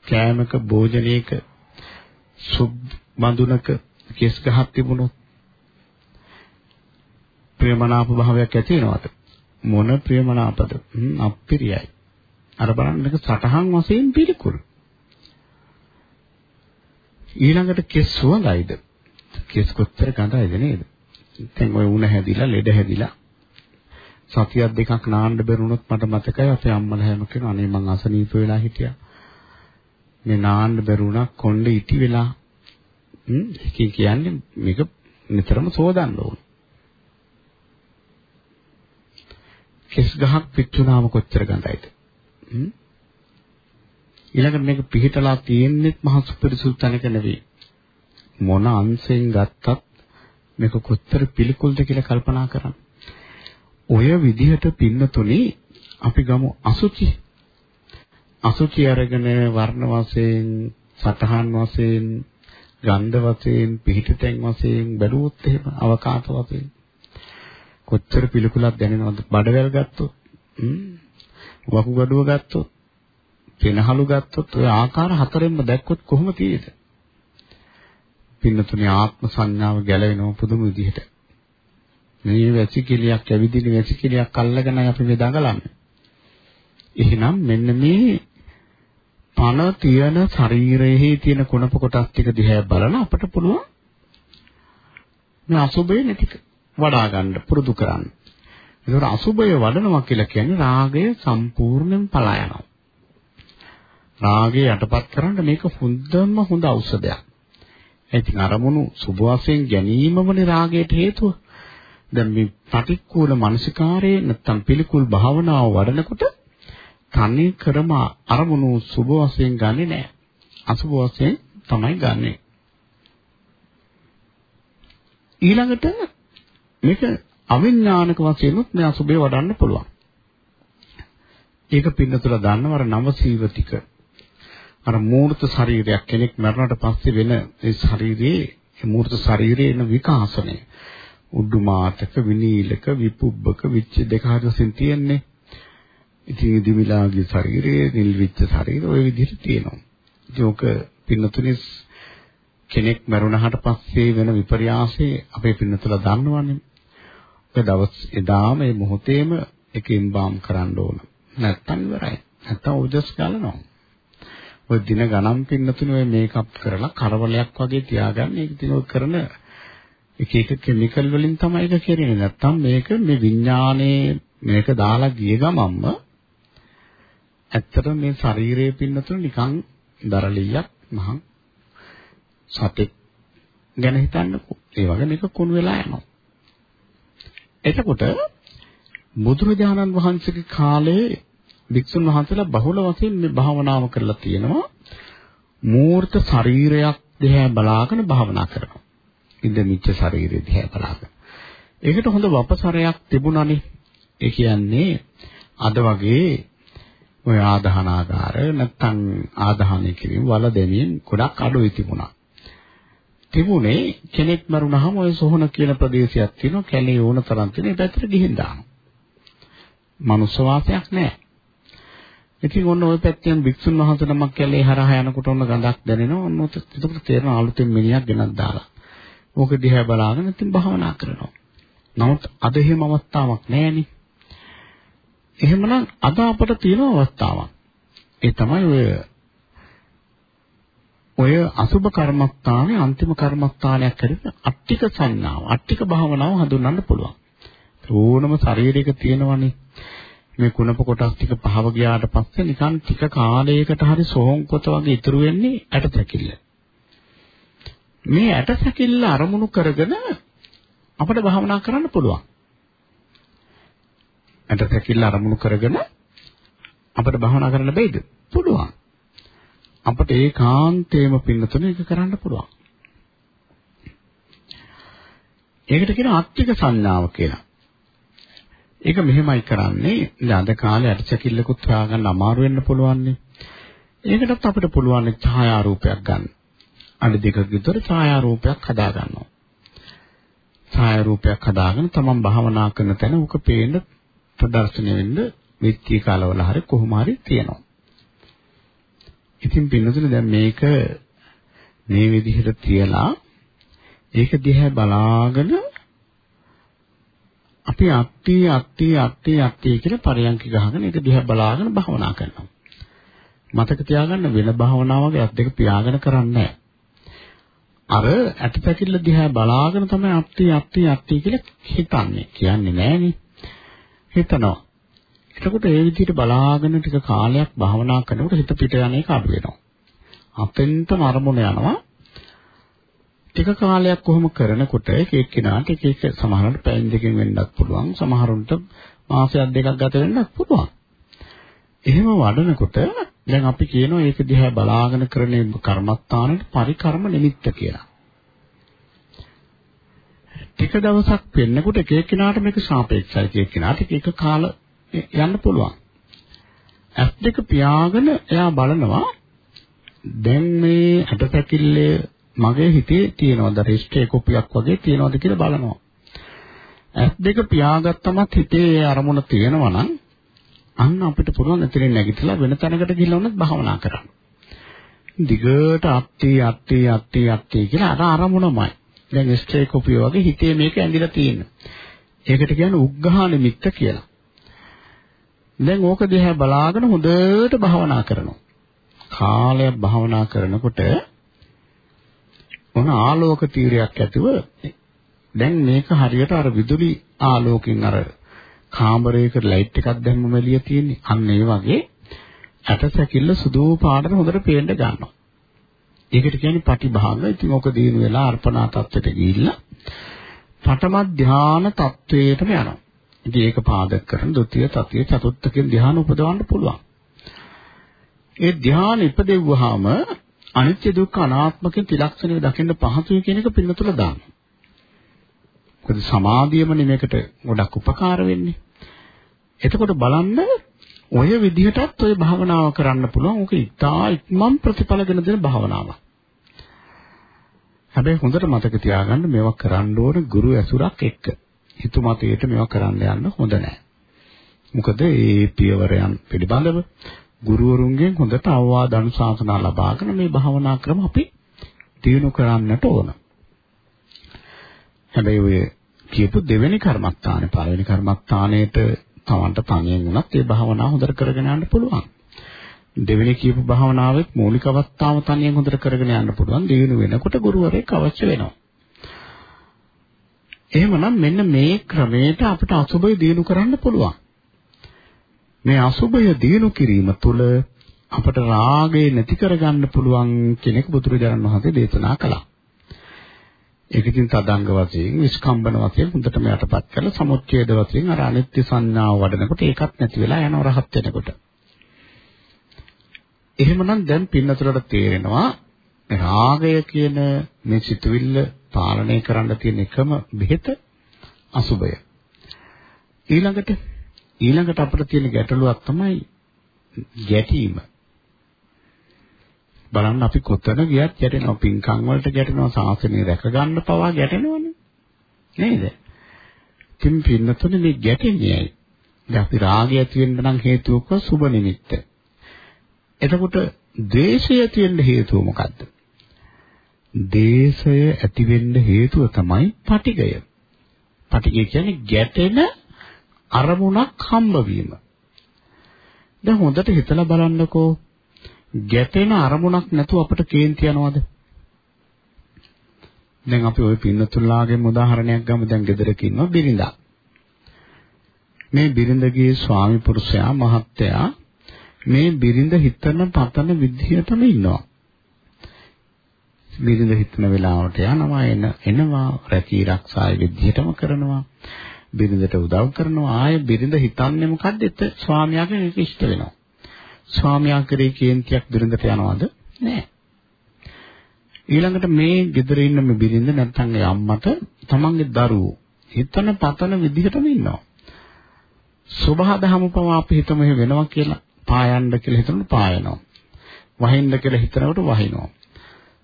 කෑමක භෝජනයක සුබ් බඳුනක කෙස් ගහක් තිබුණොත් ප්‍රියමනාප භාවයක් ඇති වෙනවද? මොන ප්‍රියමනාපද? අප්පිරියයි. අර බලන්න මේක සටහන් වශයෙන් පිළිකුල්. ඊළඟට කෙස් සුවඳයිද? කෙස් කොච්චර ගඳයිද නේද? දැන් ඔය උණ හැදිලා ලෙඩ හැදිලා සතියක් දෙකක් නාන්න බැරුණොත් මට මතකයි අපේ අම්මලා හැම කෙනා අනේ මං අසනීප වෙලා හිටියා. මේ නාන්න බැරුණා කොණ්ඩ ඉටි වෙලා හ්ම් ඒකේ කියන්නේ මේක නිතරම සෝදන්න ඕන. කෙස් ගහක් පිච්චුනාම කොච්චර ගඳයිද? හ්ම් ඊළඟට මේක පිහිටලා තියෙන්නේ මහ සුපිරිසුදු තැනක නෙවෙයි. මොන අංශයෙන් ගත්තත් මේක කොච්චර පිළිකුල්ද කියලා කල්පනා කරන්න. ඔය විදිහට පින්නතුනේ අපි ගමු අසුචි. අසුචි අරගෙන වර්ණ වශයෙන්, සතහන් වශයෙන්, ගන්ධ වශයෙන්, පිහිටතෙන් වශයෙන් බැලුවොත් එහෙම අවකාශ වශයෙන් කොච්චර පිළිකුලක් දැනෙනවද? බඩවැල් ගත්තොත්, වකුගඩුව ගත්තොත්, පෙනහළු ගත්තොත් ඔය ආකාර හතරෙන්ම දැක්කොත් කොහොම තියෙද? පින්නතුනේ ආත්ම සංඥාව ගැලවෙනව පුදුම විදිහට. මේ වැසිකිලියක් ඇවිදින වැසිකිලියක් අල්ලගෙනයි අපි මේ දඟලන්නේ. එහෙනම් මෙන්න මේ පන තියෙන ශරීරයේ තියෙන කුණප කොටස් ටික දිහා බලලා අපට පුළුවන් මේ අසුබය නැති වඩා ගන්න පුරුදු කරන්න. ඒතකොට අසුබය වඩනවා කියලා කියන්නේ රාගය සම්පූර්ණයෙන් පලා යනවා. රාගය යටපත් කරන්න මේක හොඳම හොඳ ඖෂධයක්. ඉතින් අරමුණු සුභ වශයෙන් ගැනීමමනේ රාගයට හේතුව. දැන් මේ පටික්කුල මානසිකාරයේ නැත්තම් පිළිකුල් භාවනාව වඩනකොට තනි කරම අරමුණු සුභ වශයෙන් ගන්නෙ නෑ. අසුභ වශයෙන් තමයි ගන්නෙ. ඊළඟට මේක අවිඥානික වශයෙන්ුත් මේ අසුභය වඩන්න පුළුවන්. ඒක පින්නතුල දන්නව අර නවසීවතික අර මූර්ත ශරීරයක් කෙනෙක් මරණට පස්සේ වෙන ඒ ශරීරයේ මූර්ත ශරීරයේ එන විකාශනය උඩුමාතක විනීලක විපුබ්බක විච්ච දෙක හරසින් තියෙන්නේ. ඉතින් දිවිලාගේ ශරීරයේ නිල්විච්ච ශරීරය ওই විදිහට තියෙනවා. ඉතින් ඕක පින්නතුනේ කෙනෙක් මරුණාට පස්සේ වෙන විපර්යාසය අපේ පින්නතුලා දන්නවනේ. ඒ දවස් එදාම මේ මොහොතේම එකෙන් බාම් කරන්න ඕන. නැත්තම් ඉවරයි. නැත්තම් ඕජස් ගලනවා. ඔය දින ගණන් පින්නතුනේ ඔය මේකප් කරලා කරවලයක් වගේ තියාගන්න ඒක දින කරන එක එක කිමිකල් වලින් තමයි ඒක කරන්නේ. නැත්තම් මේක මේ විඥානයේ මේක දාලා ගිය ගමන්ම ඇත්තට මේ ශරීරයේ පින්නතුන නිකන් දරලියක් මහන් සතෙක් ගැන හිතන්නකෝ. ඒ වගේ මේක කුණු වෙලා යනවා. එතකොට බුදුරජාණන් වහන්සේගේ කාලේ වික්ෂුන් වහන්සේලා බහුල වශයෙන් මේ භාවනාව කරලා තියෙනවා. මූර්ත ශරීරයක් දිහා බලාගෙන භාවනා කරනවා. ඉඳමිච්ච ශරීරය දිහා බලාගෙන. ඒකට හොඳ වපසරයක් තිබුණානේ. ඒ කියන්නේ අද වගේ ඔය ආධානාගාර නැත්නම් ආධානය කිරීම වල දෙමින් ගොඩක් අඩුයි තිබුණා. තිබුණේ කෙනෙක් මරුණාම ඔය සොහන කියන ප්‍රදේශයක් තියෙනවා කැලේ ඕන තරම් තියෙන ඒ පැත්තට ගිහින් දානවා. මනුස්ස වාසයක් නැහැ. ඉතින් ඔන්න ওই පැත්තෙන් වික්ෂුන් වහන්සේ නමක් කැලේ හරහා යනකොට ඔන්න ගඳක් දැනෙනවා. ඔන්න ඒක තේරෙන අලුතෙන් මිනිහක් ගෙනත් දාලා. ඕක දිහා බලාගෙන ඉතින් භාවනා කරනවා. නමුත් අද එහෙම අවස්ථාවක් නැහැ නේ. එහෙමනම් අද අපට තියෙන අවස්ථාවක්. ඒ තමයි ඔය ඔය අසුබ කර්මස්ථානේ අන්තිම කර්මස්ථානයක් හැටියට අට්ටික සංඥාව, අට්ටික භාවනාව හඳුන්වන්න පුළුවන්. ඕනම ශරීරයක තියෙනවනේ මේ කුණප කොටස් ටික පහව ගියාට පස්සේ නිකන් ටික කාලයකට හරි සෝම් පොත වගේ ඉතුරු වෙන්නේ ඇටසැකිල්ල. මේ ඇටසැකිල්ල අරමුණු කරගෙන අපිට භාවනා කරන්න පුළුවන්. ඇටසැකිල්ල අරමුණු කරගෙන අපිට භාවනා කරන්න බැයිද? පුළුවන්. අපිට ඒකාන්තේම පින්නතුන එක කරන්න පුළුවන්. ඒකට කියන ආත්මික සංඥාව කියලා. ඒක මෙහෙමයි කරන්නේ. දැන් අද කාලේ ඇටසැකිල්ලකුත් හොයාගන්න අමාරු වෙන්න පුළුවන්නේ. ඒකටත් අපිට පුළුවන් ඡායාරූපයක් ගන්න. අඩි දෙකක විතර ඡායාරූපයක් හදා ගන්නවා. ඡායාරූපයක් හදාගෙන තමන් භාවනා කරන තැන උක පේන්න ප්‍රදර්ශනය වෙන්න විත්ති කාලවල හරි කොහොම හරි තියෙනවා. ඉතින් පින්නතුනේ දැන් මේක මේ විදිහට තියලා ඒක දිහා බලාගෙන අපි අත්ටි අත්ටි අත්ටි අත්ටි කියලා පරයන්ක ගහගෙන ඒක දිහා බලාගෙන භාවනා කරනවා. මතක තියාගන්න වෙන භාවනාවක අත් දෙක පියාගෙන කරන්නේ අර ඇටපැකිල්ල දිහා බලාගෙන තමයි අත්ටි අත්ටි අත්ටි කියලා හිතන්නේ. කියන්නේ නෑනේ. හිතනවා. එතකොට ඒ විදිහට බලාගෙන ටික කාලයක් භාවනා කරනකොට හිත පිට යන එක අඩු වෙනවා. අපෙන්තම අරමුණ යනවා. ටික කාලයක් කොහොම කරනකොට එක එක්කිනාට එක එක සමහරවිට පැයෙන් දෙකකින් වෙන්නත් පුළුවන්. සමහරුන්ට මාසයක් දෙකක් ගත වෙන්නත් පුළුවන්. එහෙම වඩනකොට දැන් අපි කියනවා ඒක දිහා බලාගෙන කරන කර්මස්ථානෙට පරිකර්ම නිමිත්ත කියලා. ටික දවසක් වෙන්නකොට එක එක්කිනාට මේක සාපේක්ෂයි එක එක්කිනාට එක කාල යන්න පුළුවන්. ඇස් දෙක පියාගෙන එයා බලනවා දැන් මේ ඇටපැකිල්ලේ මගේ හිතේ තියෙනවද රෙස්ටේ කොපියක් වගේ තියෙනවද කියලා බලනවා. ඇස් දෙක පියාගත්තමත් හිතේ ඒ අරමුණ තියෙනවා නම් අන්න අපිට පුළුවන් එතනින් නැගිටලා වෙන තැනකට ගිහිල්ලා වුණත් භාවනා කරන්න. දිගට අත්ටි අත්ටි අත්ටි අත්ටි කියලා අර අරමුණමයි. දැන් ස්ට්‍රේ කොපිය වගේ හිතේ මේක ඇඳිලා තියෙනවා. ඒකට කියන්නේ උග්ඝා නිමිත්ත කියලා. දැන් ඕක දිහා බලාගෙන හොඳට භාවනා කරනවා. කාලයක් භාවනා කරනකොට මොන ආලෝක තීරයක් ඇතිව දැන් මේක හරියට අර විදුලි ආලෝකයෙන් අර කාමරයකට ලයිට් එකක් දැම්මම එළිය තියෙන්නේ. අන්න ඒ වගේ ඇටසැකිල්ල සුදු පාටට හොඳට පේන්න ගන්නවා. ඒකට කියන්නේ පටිභාග. ඉතින් ඕක දිනු වෙලා අර්පණා තත්ත්වයට ගිහිල්ලා පඨම ධාන තත්ත්වයටම යනවා. ඉතින් ඒක පාදක කරන ဒုတိ ය, තතිය, චතුර්ථ කියන ධ්‍යාන උපදවන්න පුළුවන්. ඒ ධ්‍යාන ඉපදෙව්වහම අනිත්‍ය දුක්ඛ අනාත්ම කියන ත්‍රිලක්ෂණය දකින්න පහසුයි කියන එක පින්නතුල දානවා. මොකද සමාධියමනේ මේකට ගොඩක් උපකාර වෙන්නේ. එතකොට බලන්න ඔය විදිහටත් ඔය භාවනාව කරන්න පුළුවන්. ඕක ඉතා ඉක්මන් ප්‍රතිඵලගෙන දෙන භාවනාවක්. හැබැයි හොඳට මතක තියාගන්න මේවා කරන්න ඕන ගුරු ඇසුරක් එක්ක. හිතුමතේට මේවා කරන්න යන්න හොඳ නැහැ. මොකද මේ පියවරයන් පිළිබඳව ගුරුවරුන්ගෙන් හොඳට අවවාද අනුශාසනා ලබාගෙන මේ භාවනා ක්‍රම අපි දිනු කරන්නට ඕන. හැබැයි ඔය කියපු දෙවෙනි කර්මස්ථානේ පළවෙනි කර්මස්ථානයේට තවන්ට තනියෙන් වුණත් ඒ භාවනාව හොඳට කරගෙන යන්න පුළුවන්. දෙවෙනි කියපු භාවනාවෙත් මූලික අවස්ථාව තනියෙන් හොඳට කරගෙන යන්න පුළුවන්. දිනු වෙනකොට ගුරුවරයෙක් අවශ්‍ය වෙනවා. එහෙමනම් මෙන්න මේ ක්‍රමයට අපිට අසුබය දිනු කරන්න පුළුවන්. මේ අසුබය දිනු කිරීම තුළ අපට රාගය නැති කරගන්න පුළුවන් කෙනෙක් බුදුරජාණන් වහන්සේ දේශනා කළා. ඒක ඉතින් තදංග වශයෙන්, විස්කම්බන වශයෙන් හොඳටම යටපත් කරලා සමුච්ඡේද වශයෙන් අර අනිත්‍ය සංඥාව වඩනකොට ඒකත් නැති වෙලා යනවා රහත් වෙනකොට. එහෙමනම් දැන් පින්නතුලට තේරෙනවා රාගය කියන මේ සිතුවිල්ල පාලනය කරන්න තියෙන එකම බෙහෙත අසුබය. ඊළඟට ඊළඟට අපිට තියෙන ගැටලුවක් තමයි ගැටීම. බලන්න අපි කොතන ගියත් ගැටෙනවා පින්කම් වලට ගැටෙනවා සාසනය රැක ගන්න පවා ගැටෙනවනේ නේද? ඉතින් පින්නතුනේ මේ ගැටෙන්නේ ඇයි? දැන් අපි රාගය ඇති වෙන්න නම් හේතුවක සුබ නිමිත්ත. එතකොට ද්වේෂය ඇති වෙන්න හේතුව මොකද්ද? දේශය ඇති වෙන්න හේතුව තමයි පටිගය. පටිගය කියන්නේ ගැටෙන අරමුණක් හම්බ වීම. දැන් හොඳට හිතලා බලන්නකෝ ගැටෙන අරමුණක් නැතුව අපිට කේන්ති යනවද? දැන් අපි ওই පින්නතුල්ලාගෙන් උදාහරණයක් ගමු දැන් ගෙදරක ඉන්නවා බිරිඳා. මේ බිරිඳගේ ස්වාමි පුරුෂයා මහත්තයා මේ බිරිඳ හිතන පතන විදිහටම ඉන්නවා. බිරිඳ හිතන වෙලාවට යනවා එන එනවා රැකී ආරක්ෂායි විදිහටම කරනවා. බිරිඳට උදව් කරනවා ආයේ බිරිඳ හිතන්නේ මොකද්ද? එත ස්වාමියාගේ මේක ඉෂ්ට වෙනවා. ස්වාමියා කරේ කේන්තියක් බිරිඳට යනවද? නැහැ. ඊළඟට මේ ගෙදර ඉන්න මේ බිරිඳ නැත්නම් ඒ අම්මට තමන්ගේ දරුවෝ හිතන පතන විදිහටම ඉන්නවා. සබහා දහම පවා අපි හිතමු එහෙ වෙනවා කියලා පායන්න කියලා හිතනකොට පායනවා. වහින්න කියලා හිතනකොට වහිනවා.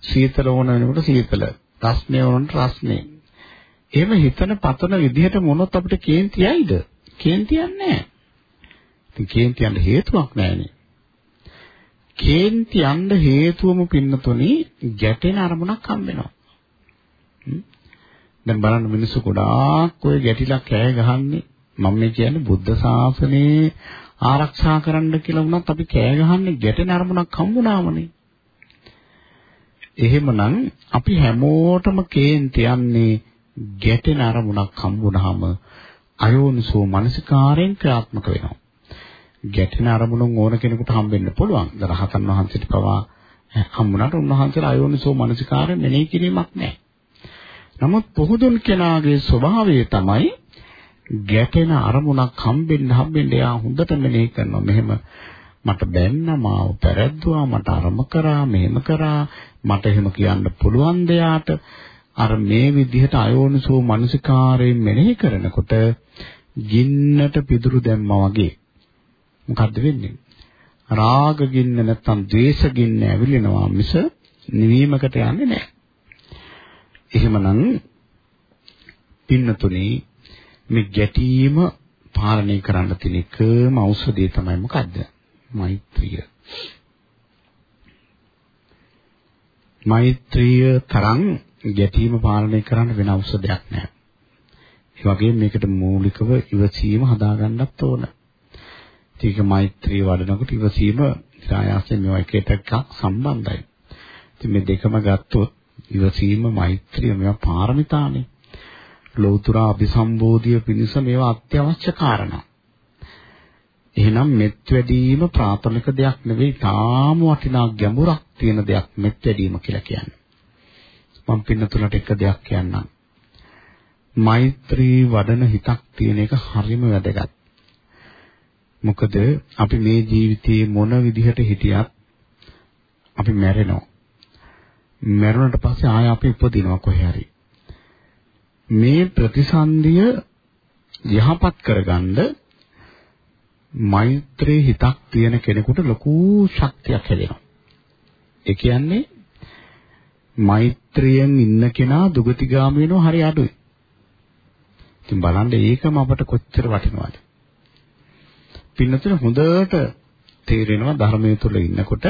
සීතල ඕන වෙනකොට සීතල. රස්නේ ඕනට රස්නේ. එහෙම හිතන පතන විදිහට මොනොත් අපිට කේන්තියයිද? කේන්තියක් නැහැ. ඉතින් කේන්තියන්න හේතුවක් නැහැනේ. කේන්ති යන්න හේතුවම පින්නතුනි ගැටෙන අරමුණක් හම්බ වෙනවා. දැන් බලන්න මිනිස්සු ගොඩාක් ඔය ගැටිලා කෑ ගහන්නේ මම මේ කියන්නේ බුද්ධ ශාසනයේ ආරක්ෂා කරන්න කියලා වුණත් අපි කෑ ගහන්නේ ගැටෙන අරමුණක් හම්බුනාමනේ. එහෙමනම් අපි හැමෝටම කේන්ති යන්නේ ගැටෙන අරමුණක් හම්බුනහම අයෝනිසෝ මනසිකාරයෙන් ක්‍රියාත්මක වෙනවා. ගැටෙන අරමුණුන් ඕන කෙනෙකුට හම්බෙන්න පුළුවන්. රහතන් වහන්සේට පවා හම්බුණාට උන්වහන්සේලා අයෝනිසෝ මනසිකාරය මෙනෙහි කිරීමක් නැහැ. නමුත් පොහුදුන් කෙනාගේ ස්වභාවය තමයි ගැටෙන අරමුණක් හම්බෙන්න හම්බෙන්න එයා හොඳට මෙනෙහි කරනවා. මෙහෙම මට බැන්න මාව පෙරද්දුවා මට අරම කරා මෙහෙම කරා මට එහෙම කියන්න පුළුවන් දෙයාට අර මේ විදිහට අයෝනිසෝ මනසිකාරයෙන් මෙනෙහි කරනකොට ගින්නට පිදුරු දැම්මා වගේ මොකද්ද වෙන්නේ? රාග ගින්න නැත්තම් ද්වේෂ ගින්න ඇවිලෙනවා මිස නිවීමකට යන්නේ නැහැ. එහෙමනම් පින්නතුනේ මේ ගැටීම පාලනය කරන්න තියෙන එකම ඖෂධය තමයි මොකද්ද? මෛත්‍රිය. මෛත්‍රිය තරම් ගැටීම පාලනය කරන්න වෙන ඖෂධයක් නැහැ. ඒ වගේම මේකට මූලිකව ඉවසීම හදාගන්නත් ඕන. ඒක මෛත්‍රී වඩනකොට ඉවසීම ඉරායාසයෙන් මේවා එක එකක් සම්බන්ධයි. ඉතින් මේ දෙකම ගත්තොත් ඉවසීම මෛත්‍රිය මේවා පාරමිතානේ. ලෞතර අභිසම්බෝධිය පිණිස මේවා අත්‍යවශ්‍ය කාරණා. එහෙනම් මෙත් වැඩිම ප්‍රාථමික දෙයක් නෙවෙයි තාම වටිනා ගැඹුරක් තියෙන දෙයක් මෙත් වැඩිම කියලා කියන්නේ. මම පින්නතුලට එක දෙයක් කියන්නම්. මෛත්‍රී වඩන හිතක් තියෙන එක හරිම වැදගත්. මොකද අපි මේ ජීවිතයේ මොන විදිහට හිටියත් අපි මැරෙනවා. මැරුණට පස්සේ ආය අපි උපදිනවා කොහේ හරි. මේ ප්‍රතිසන්දිය යහපත් කරගන්න මෛත්‍රී හිතක් තියෙන කෙනෙකුට ලොකු ශක්තියක් හැදෙනවා. ඒ කියන්නේ මෛත්‍රියෙන් ඉන්න කෙනා දුගතිගාමී වෙනවා හරි අඩුයි. ඉතින් බලන්න ඒකම අපට කොච්චර වටිනවද? පින්නතුන හොඳට තේරෙනවා ධර්මයේ තුල ඉන්නකොට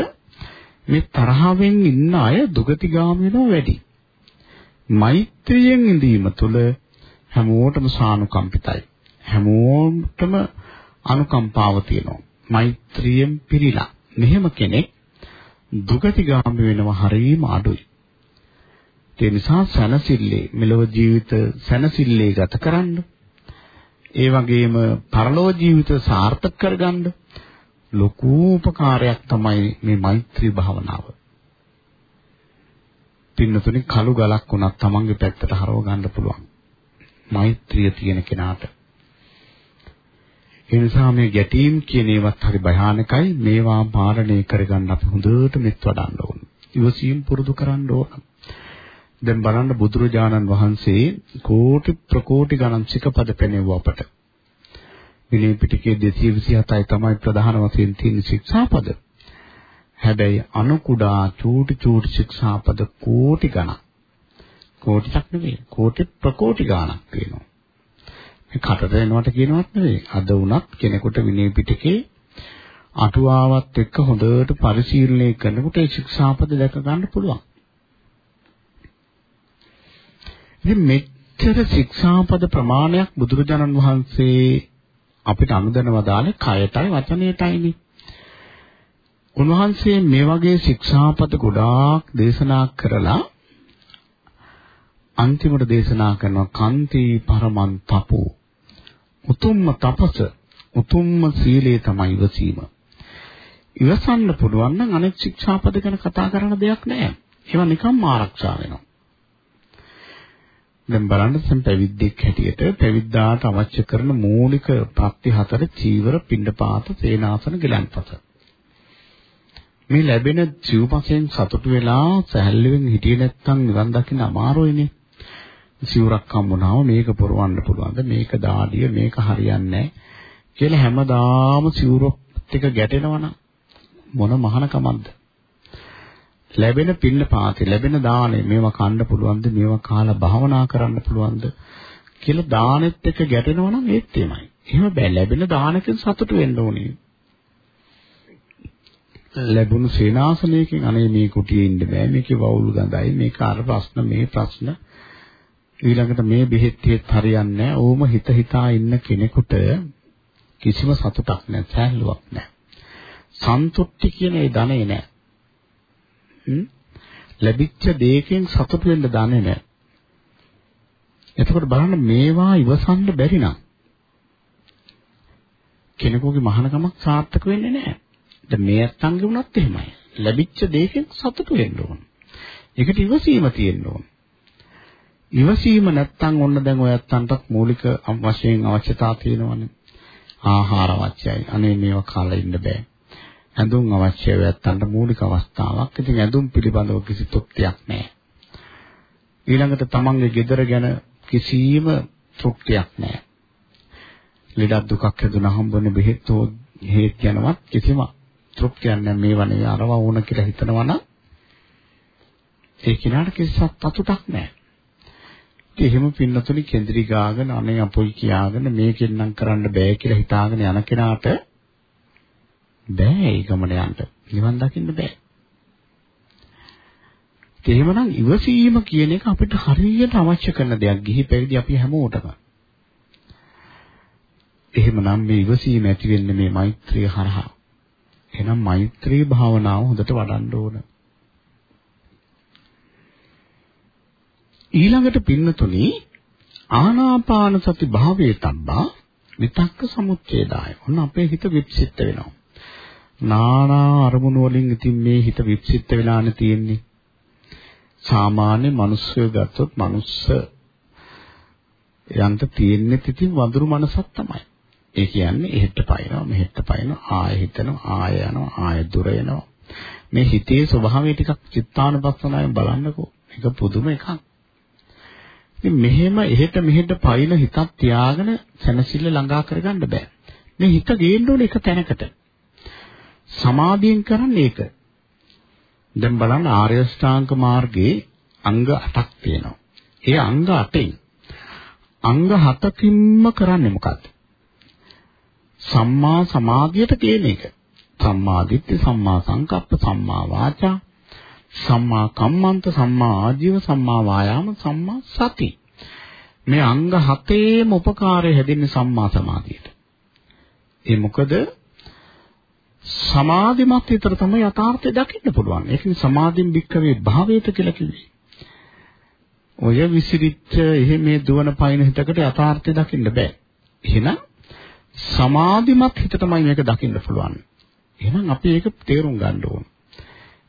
මේ තරහවෙන් ඉන්න අය දුගතිගාමී වෙනවා වැඩි. මෛත්‍රියෙන් ඉඳීම තුළ හැමෝටම සානුකම්පිතයි. හැමෝටම අනුකම්පාව තියෙනවා. මෛත්‍රියෙන් පිරීලා. මෙහෙම කෙනෙක් දුගතිගාමී වෙනවා හරීම අඩුයි. ඒ නිසා සනසිල්ලේ මෙලොව ජීවිත සනසිල්ලේ ගත කරන්න. ඒ වගේම පරලෝක ජීවිත සාර්ථක කරගන්න ලොකු උපකාරයක් තමයි මේ මෛත්‍රී භාවනාව. පින්නතුනි කළු ගලක් වුණත් තමන්ගේ පැත්තට හරව ගන්න පුළුවන්. මෛත්‍රිය තියෙන කෙනාට. ඒ නිසා මේ ගැටීම් කියන ඒවත් හරි භයානකයි. මේවා පාලනය කරගන්න අපි හොඳට මෙත් වඩන්න ඕන. ඉවසීම් පුරුදු කරන්න ඕන. දැන් බලන්න බුදුරජාණන් වහන්සේ කෝටි ප්‍රකෝටි ගණන් සිකපද පෙනෙවුව අපට. විනය පිටකයේ 227යි තමයි ප්‍රධාන වශයෙන් තියෙන ශික්ෂාපද. හැබැයි අනු කුඩා චූටි චූටි ශික්ෂාපද කෝටි ගණන්. කෝටියක් නෙවෙයි කෝටි ප්‍රකෝටි ගණක් තියෙනවා. මේ කටට එනවට කියනවත් නෙවෙයි. අද වුණත් කෙනෙකුට විනය පිටකේ අටුවාවත් එක්ක හොඳට පරිශීලනය කරනකොට ඒ ශික්ෂාපද දැක ගන්න පුළුවන්. ඉතින් මෙච්චර ශික්ෂාපද ප්‍රමාණයක් බුදුරජාණන් වහන්සේ අපිට අනුදැනව දාන්නේ කයටයි වචනයටයිනේ. උන්වහන්සේ මේ වගේ ශික්ෂාපද ගොඩාක් දේශනා කරලා අන්තිමට දේශනා කරනවා කන්ති පරමන් තපෝ උතුම්ම තපස උතුම්ම සීලය තමයි ඉවසීම. ඉවසන්න පුළුවන් නම් අනෙක් ශික්ෂාපද ගැන කතා කරන දෙයක් නෑ. ඒවා නිකම්ම ආරක්ෂා වෙනවා. දැන් බලන්න සම් පැවිද්දෙක් හැටියට පැවිද්දාට අවශ්‍ය කරන මූලික ප්‍රත්‍ය හතර චීවර, පිණ්ඩපාත, සේනාසන, ගිලන්පත. මේ ලැබෙන ජීවපසෙන් සතුටු වෙලා සැහැල්ලුවෙන් හිටියේ නැත්නම් නිවන් දකින්න අමාරුයිනේ. සිවුරක් හම්බුනාම මේක පුරවන්න පුළුවන්ද මේක දාඩිය මේක හරියන්නේ කියලා හැමදාම සිවුරත් එක ගැටෙනවනම් මොන මහානකමක්ද ලැබෙන පින්න පාති ලැබෙන දාණය මේවා කන්න පුළුවන්ද මේවා කාලා භාවනා කරන්න පුළුවන්ද කියලා දානෙත් එක ගැටෙනවනම් ඒත් එමයයි එහෙම බෑ ලැබෙන දානකින් සතුටු වෙන්න ඕනේ ලැබුණු සේනාසනයකින් අනේ මේ කුටියේ ඉන්න බෑ මේකේ වවුල් ගඳයි මේක අර ප්‍රශ්න මේ ප්‍රශ්න ඊළඟට මේ බෙහෙත් හේත් හරියන්නේ නැහැ. ඕම හිත හිතා ඉන්න කෙනෙකුට කිසිම සතුටක් නැහැ, සෑහලුවක් නැහැ. සන්තුෂ්ටි කියන ඒ ධනෙ නැහැ. ලැබිච්ච දෙයකින් සතුට වෙන්න දන්නේ නැහැ. එතකොට බලන්න මේවා ඉවසන්න බැරි නම් කෙනෙකුගේ මහානකමක් සාර්ථක වෙන්නේ නැහැ. දැන් මේ අත්ංගෙ වුණත් එහෙමයි. ලැබිච්ච දෙයකින් සතුට වෙන්න ඕන. ඒකට ඉවසීම තියෙන්න ඕන. ඉවසීම නැත්තම් ඔන්න දැන් ඔයත්තන්ටත් මූලික වශයෙන් අවශ්‍යතාව තියෙනවනේ. ආහාර අවශ්‍යයි. අනේ මේවා කාලා ඉන්න බෑ. ඇඳුම් අවශ්‍යයි ඔයත්තන්ට මූලික අවස්ථාවක්. ඉතින් ඇඳුම් පිළිබඳව කිසි තෘප්තියක් නැහැ. ඊළඟට තමන්ගේ ගෙදර ගැන කිසිම තෘප්තියක් නැහැ. ලෙඩක් දුකක් හැදුනා හම්බුනේ බෙහෙත් හෝ හේත් යනවත් කිසිම තෘප්තියක් නැහැ. මේවා නෙවෙයි අරවා ඕන කියලා හිතනවා නම් ඒ කිනාට කිසි සතුටක් නැහැ. එහෙම පින්නතුනි කේන්ද්‍රී ගාගෙන අනේ අපොයි කියාගෙන මේකෙන් නම් කරන්න බෑ කියලා හිතාගෙන යන කෙනාට බෑ ඒ ගමන යන්න. නිවන් දකින්න බෑ. එහෙමනම් ඉවසීම කියන එක අපිට හරියට අවශ්‍ය කරන දෙයක්. ගිහි පැවිදි අපි හැමෝටම. එහෙමනම් මේ ඉවසීම ඇති වෙන්නේ මේ මෛත්‍රිය හරහා. එහෙනම් මෛත්‍රී භාවනාව හොඳට වඩන්න ඕන. ඊළඟට පින්නතුනි ආනාපාන සති භාවයේ තබ්බා විතක්ක සමුච්ඡේදාය. ඔන්න අපේ හිත විප්සිත වෙනවා. නානා අරමුණු වලින් ඉතින් මේ හිත විප්සිත වෙලානේ තියෙන්නේ. සාමාන්‍ය මිනිස්සු ගත්තොත් මිනිස්ස යන්ට තියෙන්නේ ඉතින් වඳුරු මනසක් තමයි. ඒ කියන්නේ එහෙට පයින්නවා මෙහෙට පයින්නවා ආය හිතනවා ආය යනවා ආය දුර එනවා. මේ හිතේ ස්වභාවය ටිකක් චිත්තානුපස්සනාවෙන් බලන්නකෝ. ඒක පුදුම එකක්. ඉතින් මෙහෙම එහෙට මෙහෙට පයින් හිතක් තියාගෙන සැනසෙල්ල ළඟා කරගන්න බෑ. මේ හිත ගේන්න ඕනේ එක තැනකට. සමාධියෙන් කරන්නේ ඒක. දැන් බලන්න ආර්ය ශ්‍රාංක මාර්ගයේ අංග 8ක් තියෙනවා. ඒ අංග 8න් අංග 7කින්ම කරන්නේ මොකද්ද? සම්මා සමාධියට කියන එක. සම්මා දිට්ඨි, සම්මා සංකප්ප, සම්මා වාචා, සම්මා කම්මන්ත සම්මා ආජීව සම්මා වායාම සම්මා සති මේ අංග හතේම උපකාරය හැදින්නේ සම්මා සමාධියට ඒ මොකද සමාධිමත් විතර තමයි යථාර්ථය දකින්න පුළුවන් ඒකනේ සමාධින් බික්කවේ භාවයට කියලා කිව්වේ ඔය විසිරිච්ච එහෙ මේ දුවන පයින් හිතකට යථාර්ථය දකින්න බෑ එහෙනම් සමාධිමත් හිත තමයි මේක දකින්න පුළුවන් එහෙනම් අපි ඒක තේරුම් ගන්න ඕනේ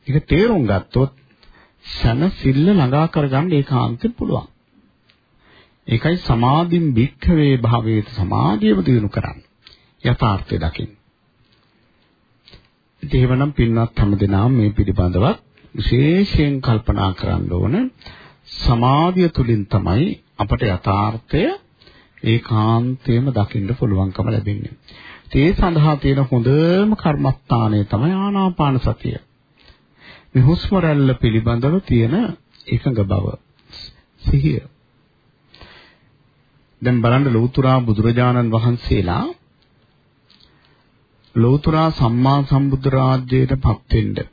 ඒක තේරුම් ගත්තොත් සනසිල්ල ළඟා කරගන්න ඒකාන්තයෙන් පුළුවන්. ඒකයි සමාධින් භික්ඛවේ භාවේත සමාධියම දිනු කරන්නේ. යථාර්ථය දකින්න. දේවනම් පින්වත් හැමදෙනාම මේ පිළිබඳව විශේෂයෙන් කල්පනා කරන්න ඕන සමාධිය තුලින් තමයි අපට යථාර්ථය ඒකාන්තයෙන්ම දකින්න පුළුවන්කම ලැබෙන්නේ. ඒ සඳහා තියෙන හොඳම කර්මස්ථානය තමයි ආනාපාන සතිය. මේ හුස්ම රැල්ල පිළිබඳව තියෙන එකඟ බව සිහිය දැන් බලන්න ලෞතුරා බුදුරජාණන් වහන්සේලා ලෞතුරා සම්මා සම්බුද්ධ රාජ්‍යයට පත් වෙන්න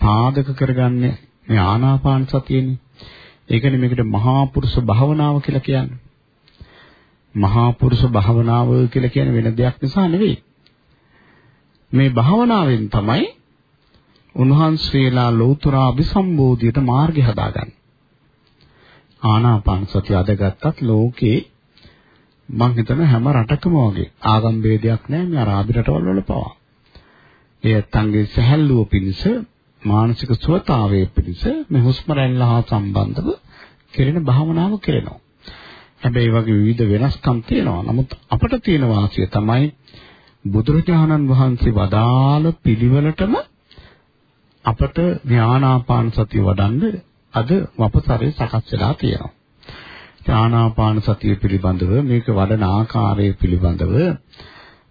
පාදක කරගන්නේ මේ ආනාපාන සතියනේ. ඒකනේ මේකට මහා පුරුෂ භාවනාව කියලා කියන්නේ. මහා පුරුෂ භාවනාව කියලා කියන්නේ වෙන දෙයක් නිසා නෙවෙයි. මේ භාවනාවෙන් තමයි උන්වහන්සේලා ලෞතුරා අභිසම්බෝධියට මාර්ගය හදාගන්නේ. ආනාපාන සතිය අදගත්තත් ලෝකේ මං හිතන හැම රටකම වගේ ආගම් ભેදයක් නැහැ මේ අරාබි රටවල් වල පවා. ඒ ඇත්තන්ගේ සැහැල්ලුව පිණිස මානසික සුවතාවයේ පිණිස මේ හුස්ම රැල්ල හා සම්බන්ධව කෙරෙන භාවනාව කෙරෙනවා. හැබැයි වගේ විවිධ වෙනස්කම් තියෙනවා. නමුත් අපට තියෙන වාසිය තමයි බුදුරජාණන් වහන්සේ වදාළ පිළිවෙලටම අපට ඥානාපාන සතිය වඩන්න අද වපසරේ සකස් වෙලා තියෙනවා. ආනාපාන සතිය පිළිබඳව මේක වඩන ආකාරය පිළිබඳව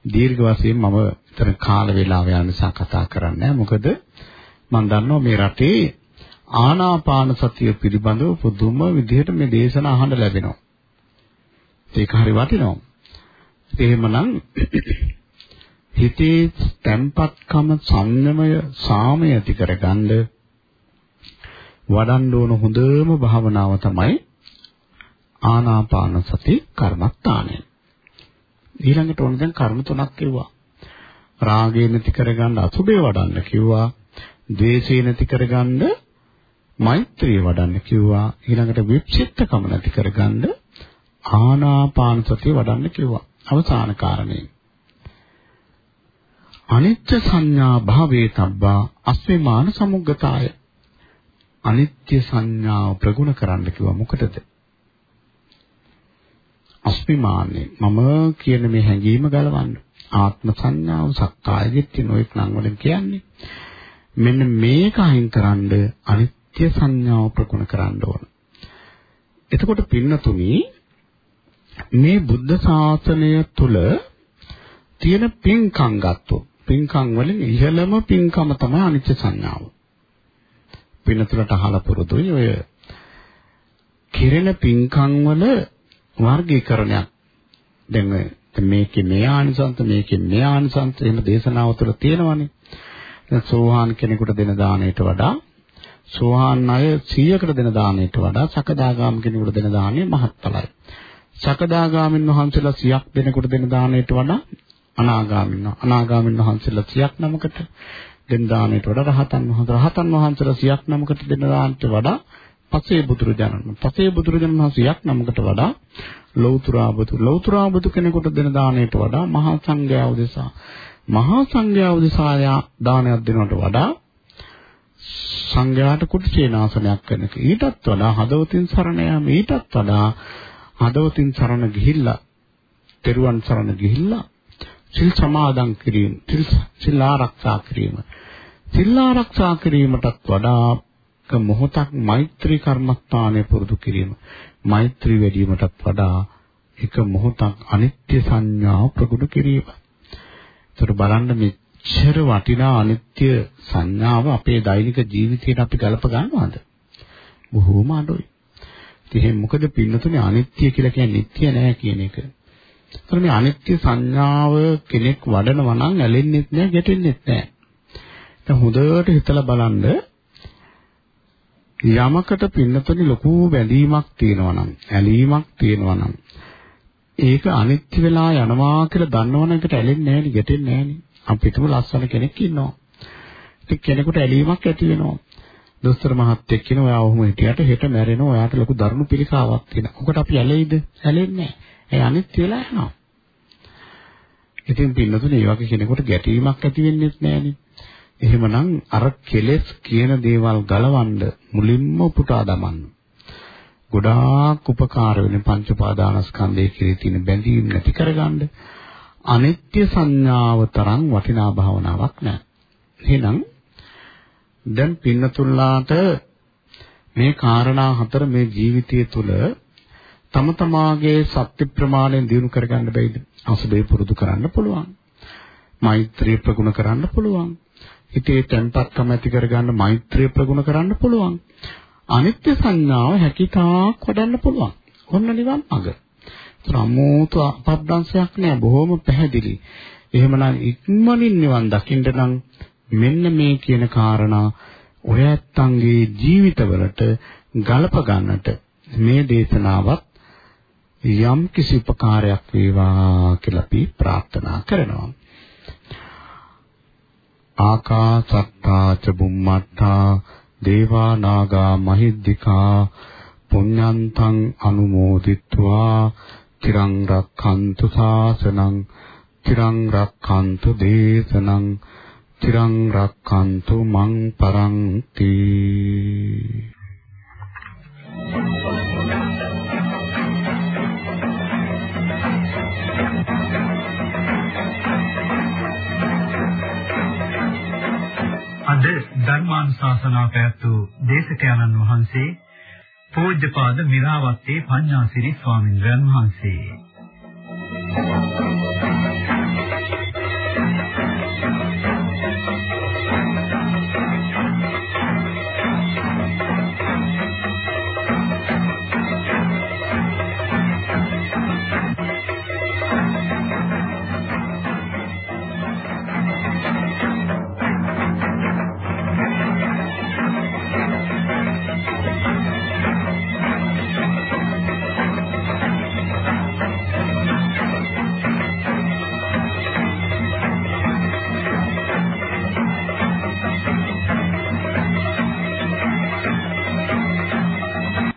දීර්ඝ වශයෙන් මම විතර කාල වේලාව යනසා කතා කරන්නේ මොකද මම දන්නවා මේ රටේ ආනාපාන සතිය පිළිබඳව පුදුම විදිහට මේ දේශන අහන්න ලැබෙනවා. ඒක හරි වටිනවා. එහෙමනම් [clears throat] හිතේ තැම්පත්කම සංයමය සාමය ඇති කරගන්න වඩන්න ඕන හොඳම භාවනාව තමයි ආනාපාන සති කර්මස්ථානය. ඊළඟට ඕන දැන් කර්ම තුනක් කිව්වා. රාගය නැති කරගන්න අසුබේ වඩන්න කිව්වා. ද්වේෂය නැති කරගන්න මෛත්‍රිය වඩන්න කිව්වා. ඊළඟට වික්ෂිප්තකම නැති කරගන්න ආනාපාන සතිය වඩන්න කිව්වා. අවසාන කාරණේ. අනිත්‍ය සංඥා භාවේ තබ්බා අස්මිමාන සමුග්ගතාය. අනිත්‍ය සංඥාව ප්‍රගුණ කරන්න කිව්වා මොකටද? අස්මිමාන්නේ මම කියන මේ හැඟීම ගලවන්න. ආත්ම සංඥාව සක්කාය දිට්ඨිය නොඑක් නම් වලින් කියන්නේ. මෙන්න මේක අයින් කරන්ඩ අනිත්‍ය සංඥාව ප්‍රගුණ කරන්න ඕන. එතකොට පින්නතුනි මේ බුද්ධ ශාසනය තුල තියෙන පින්කම් ගත්තොත් පින්කම් වලින් ඉහළම පින්කම තමයි අනිත්‍ය සංඥාව. පින්නතුලට අහලා පුරුදුයි ඔය කිරෙන පින්කම් වල වර්ගීකරණයක්. දැන් මේකේ මේ ආනිසංස මේකේ මේ ආනිසංස එහෙම දේශනාව තුළ තියෙනවානේ. දැන් සෝහාන් කෙනෙකුට දෙන දාණයට වඩා සෝහාන් අය 100කට දෙන දාණයට වඩා සකදාගාම කෙනෙකුට දෙන දාණය මහත්ඵලයි. සකදාගාමින් වහන්සේලා 100ක් දෙනෙකුට දෙන දාණයට වඩා අනාගාමින් අනාගාමින් වහන්සේලා 100ක් නමකට දෙන දාණයට වඩා රහතන් වහන්සේලා රහතන් වහන්සේලා 100ක් නමකට දෙන දාණයට වඩා පසේ බුදුරජාණන් පසේ බුදුරජාණන් වහන්සේයක් නමකට වඩා ලෞතුරා බුදු ලෞතුරා බුදු කෙනෙකුට දෙන දාණයට වඩා මහා සංඝයා උදෙසා. මහා සංඝයා උදෙසා දානයක් දෙනවට වඩා සංඝයාට කුටිචේනාසනයක් කරන එක. ඊටත් වඩා හදවතින් සරණ යාම. ඊටත් වඩා හදවතින් සරණ ගිහිල්ලා තෙරුවන් සරණ ගිහිල්ලා සිල් සමාදන් කිරීම සිල් ආරක්ෂා කිරීම. සිල් ආරක්ෂා කිරීමටත් වඩා එක මොහොතක් මෛත්‍රී කර්මස්ථානය පුරුදු කිරීම මෛත්‍රී වැඩිවීමටත් වඩා එක මොහොතක් අනිත්‍ය සංඥාව ප්‍රගුණ කිරීම. ඒතර බලන්න මෙච්චර වටිනා අනිත්‍ය සංඥාව අපේ දෛනික ජීවිතයට අපි ගලප ගන්නවද? බොහෝම අඩුයි. ඉතින් මොකද පින්නතුනේ අනිත්‍ය කියලා කියන්නේ නිට්ටය නෑ කියන එක. ඒතර මේ අනිත්‍ය සංඥාව කෙනෙක් වඩනවා නම් ඇලෙන්නෙත් නෑ ගැටෙන්නෙත් නෑ. දැන් හොඳට හිතලා බලන්න යමකට පින්නතුනි ලොකු බැඳීමක් තියෙනවා නම් ඇලීමක් තියෙනවා නම් ඒක අනිත්‍ය වෙලා යනවා කියලා දන්නවනම් ඒකට ඇලෙන්නේ නැහැ නේ ගැටෙන්නේ නැහැ නේ අපිටම ලස්සන කෙනෙක් ඉන්නවා ඉතින් කෙනෙකුට ඇලීමක් ඇති වෙනවා දොස්තර මහත්තයෙක් කියන ඔයා ඔහොම හිටියට හෙට මැරෙනවා ඔයාට ලොකු දරුණු පිළිකාවක් තියෙනවා. ඔකට අපි ඇලෙයිද? ඇලෙන්නේ නැහැ. ඒ අනිත් වෙලා යනවා. ඉතින් පින්නතුනේ මේ වගේ කෙනෙකුට ගැටීමක් ඇති වෙන්නේ නැහනේ. එහෙමනම් අර කෙලෙස් කියන දේවල් ගලවන්න මුලින්ම උපුටා දමන්න. ගොඩාක් උපකාර වෙන පංච පාදානස්කන්ධයේ කෙරේ තියෙන බැඳීම් නැති කරගන්න අනිත්‍ය සංඥාව තරම් වටිනා භාවනාවක් නැහැ. එහෙනම් දැන් පින්නතුල්ලාට මේ කාරණා හතර මේ ජීවිතය තුළ තම තමාගේ සත්‍ය ප්‍රමාණය දිනු කරගන්න බැයිද? අසුබේ පුරුදු කරන්න පුළුවන්. මෛත්‍රී ප්‍රගුණ කරන්න පුළුවන්. හිතේ තැම්පත්කම ඇති කරගන්න මෛත්‍රිය ප්‍රගුණ කරන්න පුළුවන්. අනිත්‍ය සංඥාව හැකිතාක් වඩන්න පුළුවන්. ඔන්න නිවන් මඟ. සම්මෝත අපබ්දංශයක් නෑ බොහොම පැහැදිලි. එහෙමනම් ඉක්මනින් නිවන් දකින්න නම් මෙන්න මේ කියන කාරණා ඔය ඇත්තන්ගේ ජීවිතවලට ගලප ගන්නට මේ දේශනාවත් යම් කිසි උපකාරයක් වේවා කියලා අපි ප්‍රාර්ථනා කරනවා. ආකාසත්තා ච බුම්මත්තා දේවා නාග මහිද්దికා පුඤ්ඤන්තං අනුමෝදිත්වා තිරං රක්ඛන්තු ශාසනං තිරං රක්ඛන්තු දේශනං තිරං රක්ඛන්තු මං පරන්ති අද ධර්මානුශාසනා පැවැත්වූ දේශකයන්න් වහන්සේ පූජ්‍යපාද මිරාවත්තේ පඤ්ඤාසිරි ස්වාමින්වයන් වහන්සේ